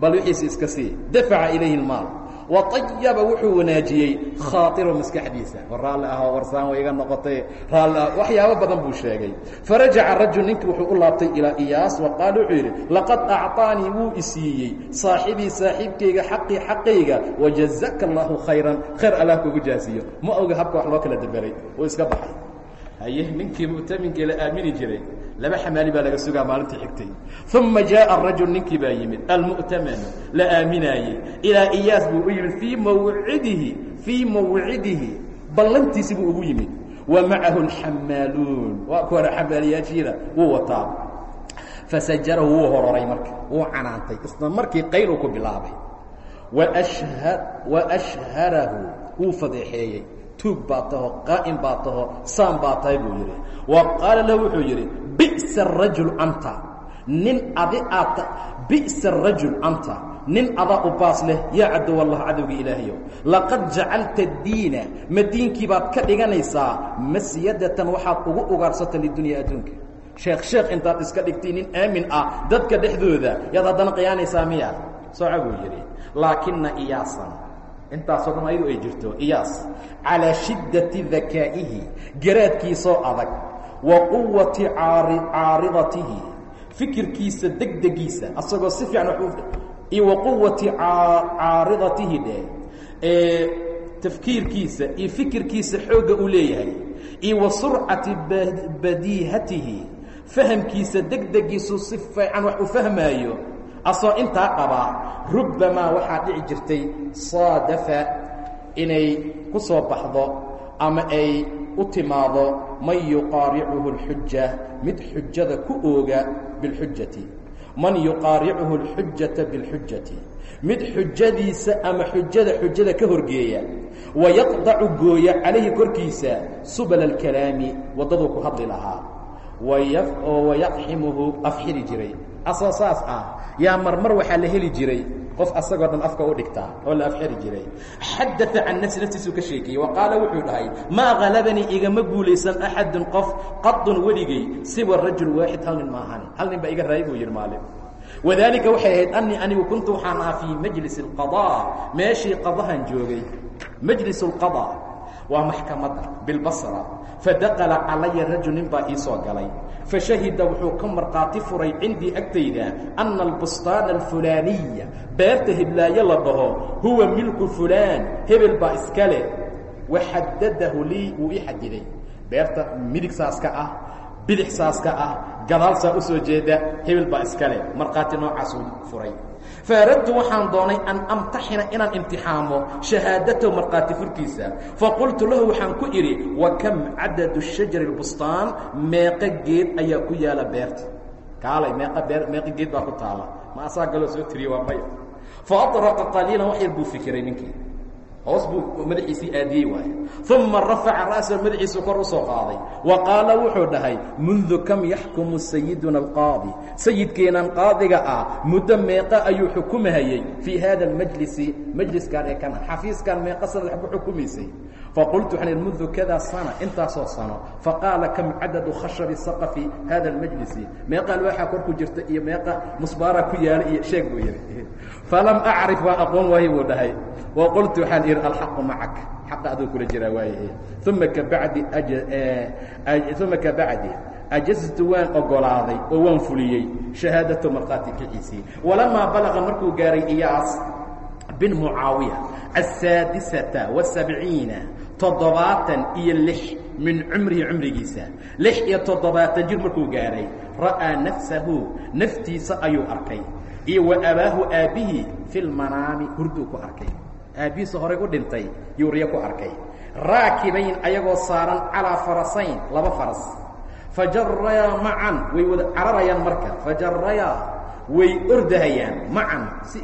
S2: Bal wixiisa iska sii dafaca ilayhi lmaal waayaba wuxuu wanaajiyey khaairo maskaxdiisa. War raalli ahoo warsaan way iga noqotay. Raalli ah waxyaabo badan buu sheegay. Farajaca rajul ninkii wuxuu u laabtay ilaa iyaas wa qaala wuxuu yidhi laqad acطaanii wuu isiiyey saaxibii saaxiibkayga xaqii xaqayga wajazaka allahu khayran. Khayr allah kugu jaasiyo. Ma oga habka wax loo kala daberay uu iska baxay. Haye ninkii mu'taminkii la aamini jiray laba xamaali baa laga sugaa maalintii xigtay. Uma jaaءa rajul ninkii baa yimid almu'tamanu la aaminaayey ilaa iyaas buu u yimid fii mawcidihi fii mawcidihi ballantiisi buu ugu yimid. Wa macahu اlxamaaluun waa kuwana xamaaliyaashiina wuu wataa. Fasajarahu wuu hororay marka wuu canaantay isla markii qayl uu ku bilaabay. Waashharahu wuu fadeexeeyey. Tuug baa taho qaa'im baa taho saan baa tahay buu yidhi. Wa qaala lahu wuxuu yidhi bi'sa arajul anta. Nin adi aad bi'sa arajul anta. Nin adaa u baas leh yaa cadow allah cadowgii ilaahayow laqad jacalta diina. Ma diinkii baad ka dhiganaysaa masyadatan waxaad ugu ugaarsata lidunya adduunka. Sheekh sheekh intaad iska dhigtay nin aamin ah dadka dhexdooda yaad haddana khiyaanaysaa miya soco buu yidhi laakina iyaasan. Intaasoo dhan ayadu ay jirto iyaas calىa shiddati dakaa'ihi garaadkiisoo adag wa quwati caaridatihi fikirkiisa degdegiisa asagoo si fiican iyo wa quwati caaridatihi dhe ee tafkiirkiisa iyo fikirkiisa xoogga uu leeyahay. Iyo wa surcati badiihatihi fahamkiisa degdegiisu si fiican wax u fahmaayo asoo intaa qabaa rubbamaa waxaa dhici jirtay saadafa inay ku soo baxdo ama ay u timaado man yuqaaricuhu اlxuja mid xujada ku ooga biاlxujati man yuqaaricuhu اlxujata biاlxujati mid xujadiisa ama xujada xujada ka horgeeya wayaqdacu gooya calayhi korkiisa subala اlkalaami waddaduu ku hadli lahaa wayaqximuhu afxiri jiray asoo saas ah yaa marmar waxaa la heli jiray qof asagoo dhan afka u dhigtaa oo la afxiri jiray xadaa can nafsi naftiisuu ka sheekayey wa qaala wuxuu dhahay maa halabanii igama guulaysan axadun qof qadun weligay siwa rajul waaxid hal nin maahani hal nin baa iga raayay buu yidhi maalin wadaalika waxay ahayd anii anigu kuntu waxaan ahaa fii majlis اlqaضاء meeshii qadahan joogay majlis اlqaضاء waa maxkamadda. Bilbasra fadaqala calaya rajul nin baa ii soo galay. Fashahida wuxuu ka markhaati furay cindii agtayda ana albustaana alfulaaniya. Beerta hiblaayo la dhaho huwa milku fulaan. Hebel baa iska leh. Waxadadahu lii wuu ii xadiday beerta midig saaska ah bidix saaska ah gadaal saa u jeeda hebel baa iska leh. Markhaati noocaasuu furay faaradtu waxaan doonay an amtaxina inaan imtixaamo shahaadatahu markhaati furkiisa faqultu lahu waxaan ku idhi wa kam cadadu shajari اlbustaan meeqo geed ayaa ku yaalla beerta kaalay meeqa bee meeqo geed baa ku taala ma asaa galoo soo tiriye waa maya faaطraqa qaliilan wax yar buu fikiray ninkii hoos buu madaxiisii aadiyey waaye. Uma rafaca ra'sahu madaxiisu kor u soo qaaday. Wa qaala wuxuu dhahay mundu kam yaxkumu sayiduna alqaadi? Sayidkeenan qaadiga ah muddo meeqa ayuu xukumahayey fii hada almajlisi majliskan ee kana xafiiskan meeqa sanad ku xukumaysay faqultu waxaan idhi mundu kada sana intaasoo sano faqaala kam cadadu khashabi saqafi hada almajlisi meeqa alwaaxa kor ku jirta iyo meeqa musbaara ku yaalla iyo sheeg buu yidhi falam acrif waan aqoon waaye buu dhahay waqultu waxaan idhi alxaqu macak xaqa aduu kula jiraa waayahe uma kabacdi uma kabacdi ajaztu waan ogolaaday oo waan fuliyey shahaadatu markhaati kiciisii walamaa balaqa markuu gaaray iyaas bin mucaawiya asaadisata wasabciina toddobaatan iyo lix min cumrihi cumrigiisa. Lix iyo toddobaatan jir markuu gaaray ra'aa nafsahu naftiisa ayuu arkay. Iyo wa abaahu aabbihii fi lmanaami hurduu ku arkay. Aabbihiisa horay u dhintay yuu riyo ku arkay. Raakibayn ayagoo saaran calaa farasayn laba faras. Fajarayaa macan way wada cararayaan marka. Fajarayaa way ordahayaan macan si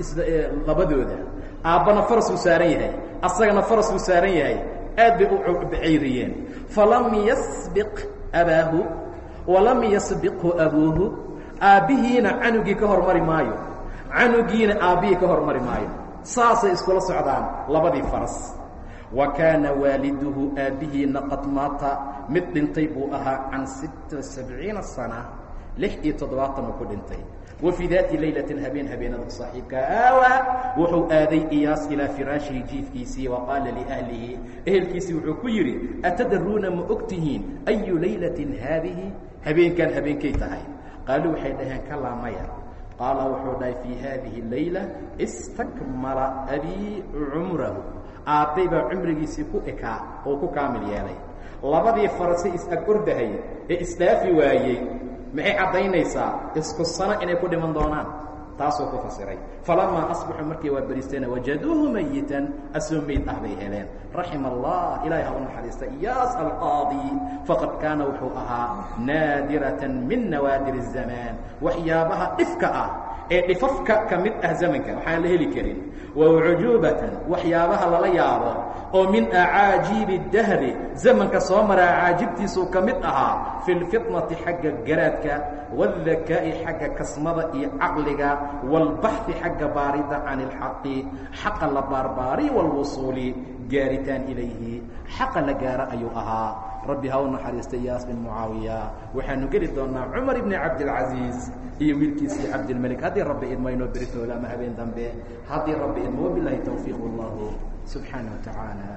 S2: labadooda. Aabbana faras buu saaran yahay asagana faras buu saaran yahay aad bay u bacayriyeen falam yasbiq abaahu walam yasbiqhu abuuhu aabbihiina canugii ka hormari maayo. Canugiina aabbihii ka hormari maayo. Saasay iskula socdaan labadii faras. Wa kaana waaliduhu aabbihiina qad maata mid dhintay buu ahaa can sitta sabciina sana lix iyo toddobaatan ku dhintay wa fii daati laylatin habeen habeenada saaxiibka aawa wuxuu aaday iyaas ilaa firaashihi jiifkiisii wa qaala liahlihi ehelkiisii wuxuu ku yidhi atadaruuna ma og tihiin ayu laylatin haadihi habeenkan habeenkay tahay qaaluu waxay dhaheen ka laamaya qaala wuxuu dhahay fii haadihi layla istakmala abii cumrahu aabbay baa cumrigiisii ku ekaa oo ku kaamil yeelay labadii farasi is-ag ordahay ee isdhaafi waayey maxay caddaynaysaa? Isku sano inay ku dhiman doonaan. Taasuu ku fasiray. Falamaa asbaxuu markay waa beristeena wajaduuhu mayitan asoo meyd ah bay heleen. Raxima allah ilahay ha u naxariista iyaas alqaadi faqad kaana wuxuu ahaa naadiratan min nawaadir الzamaan waxyaabaha dhifka ah ee dhifafka ka mid ah zamanka waxaan la heli karin wa cujuubatan waxyaabaha lala yaabo oo min acaajiibi dahri zamanka soo mara acaajibtiisuu ka mid ahaa fi lfitnati xagga garaadka wاldakaa'i xagga kasmada iyo caqliga wاlbaxi xagga baarida can اlxaqi xaqa la baarbaari wاlwusuuli gaaritaan ilayhi. Xaqa la gaaro ayuu ahaa. Rabbi ha u iyaas bin mucaawiya. Waxaanu geli doonaa cumar ibni cabdilcaziiz iyo wiilkiisii cabdilmelik haddii rabbi idmo inoo beritoola ama habeen dambe. Haddii rabbi idmo wabilahi towfiiq wallahu subxaana wa tacaala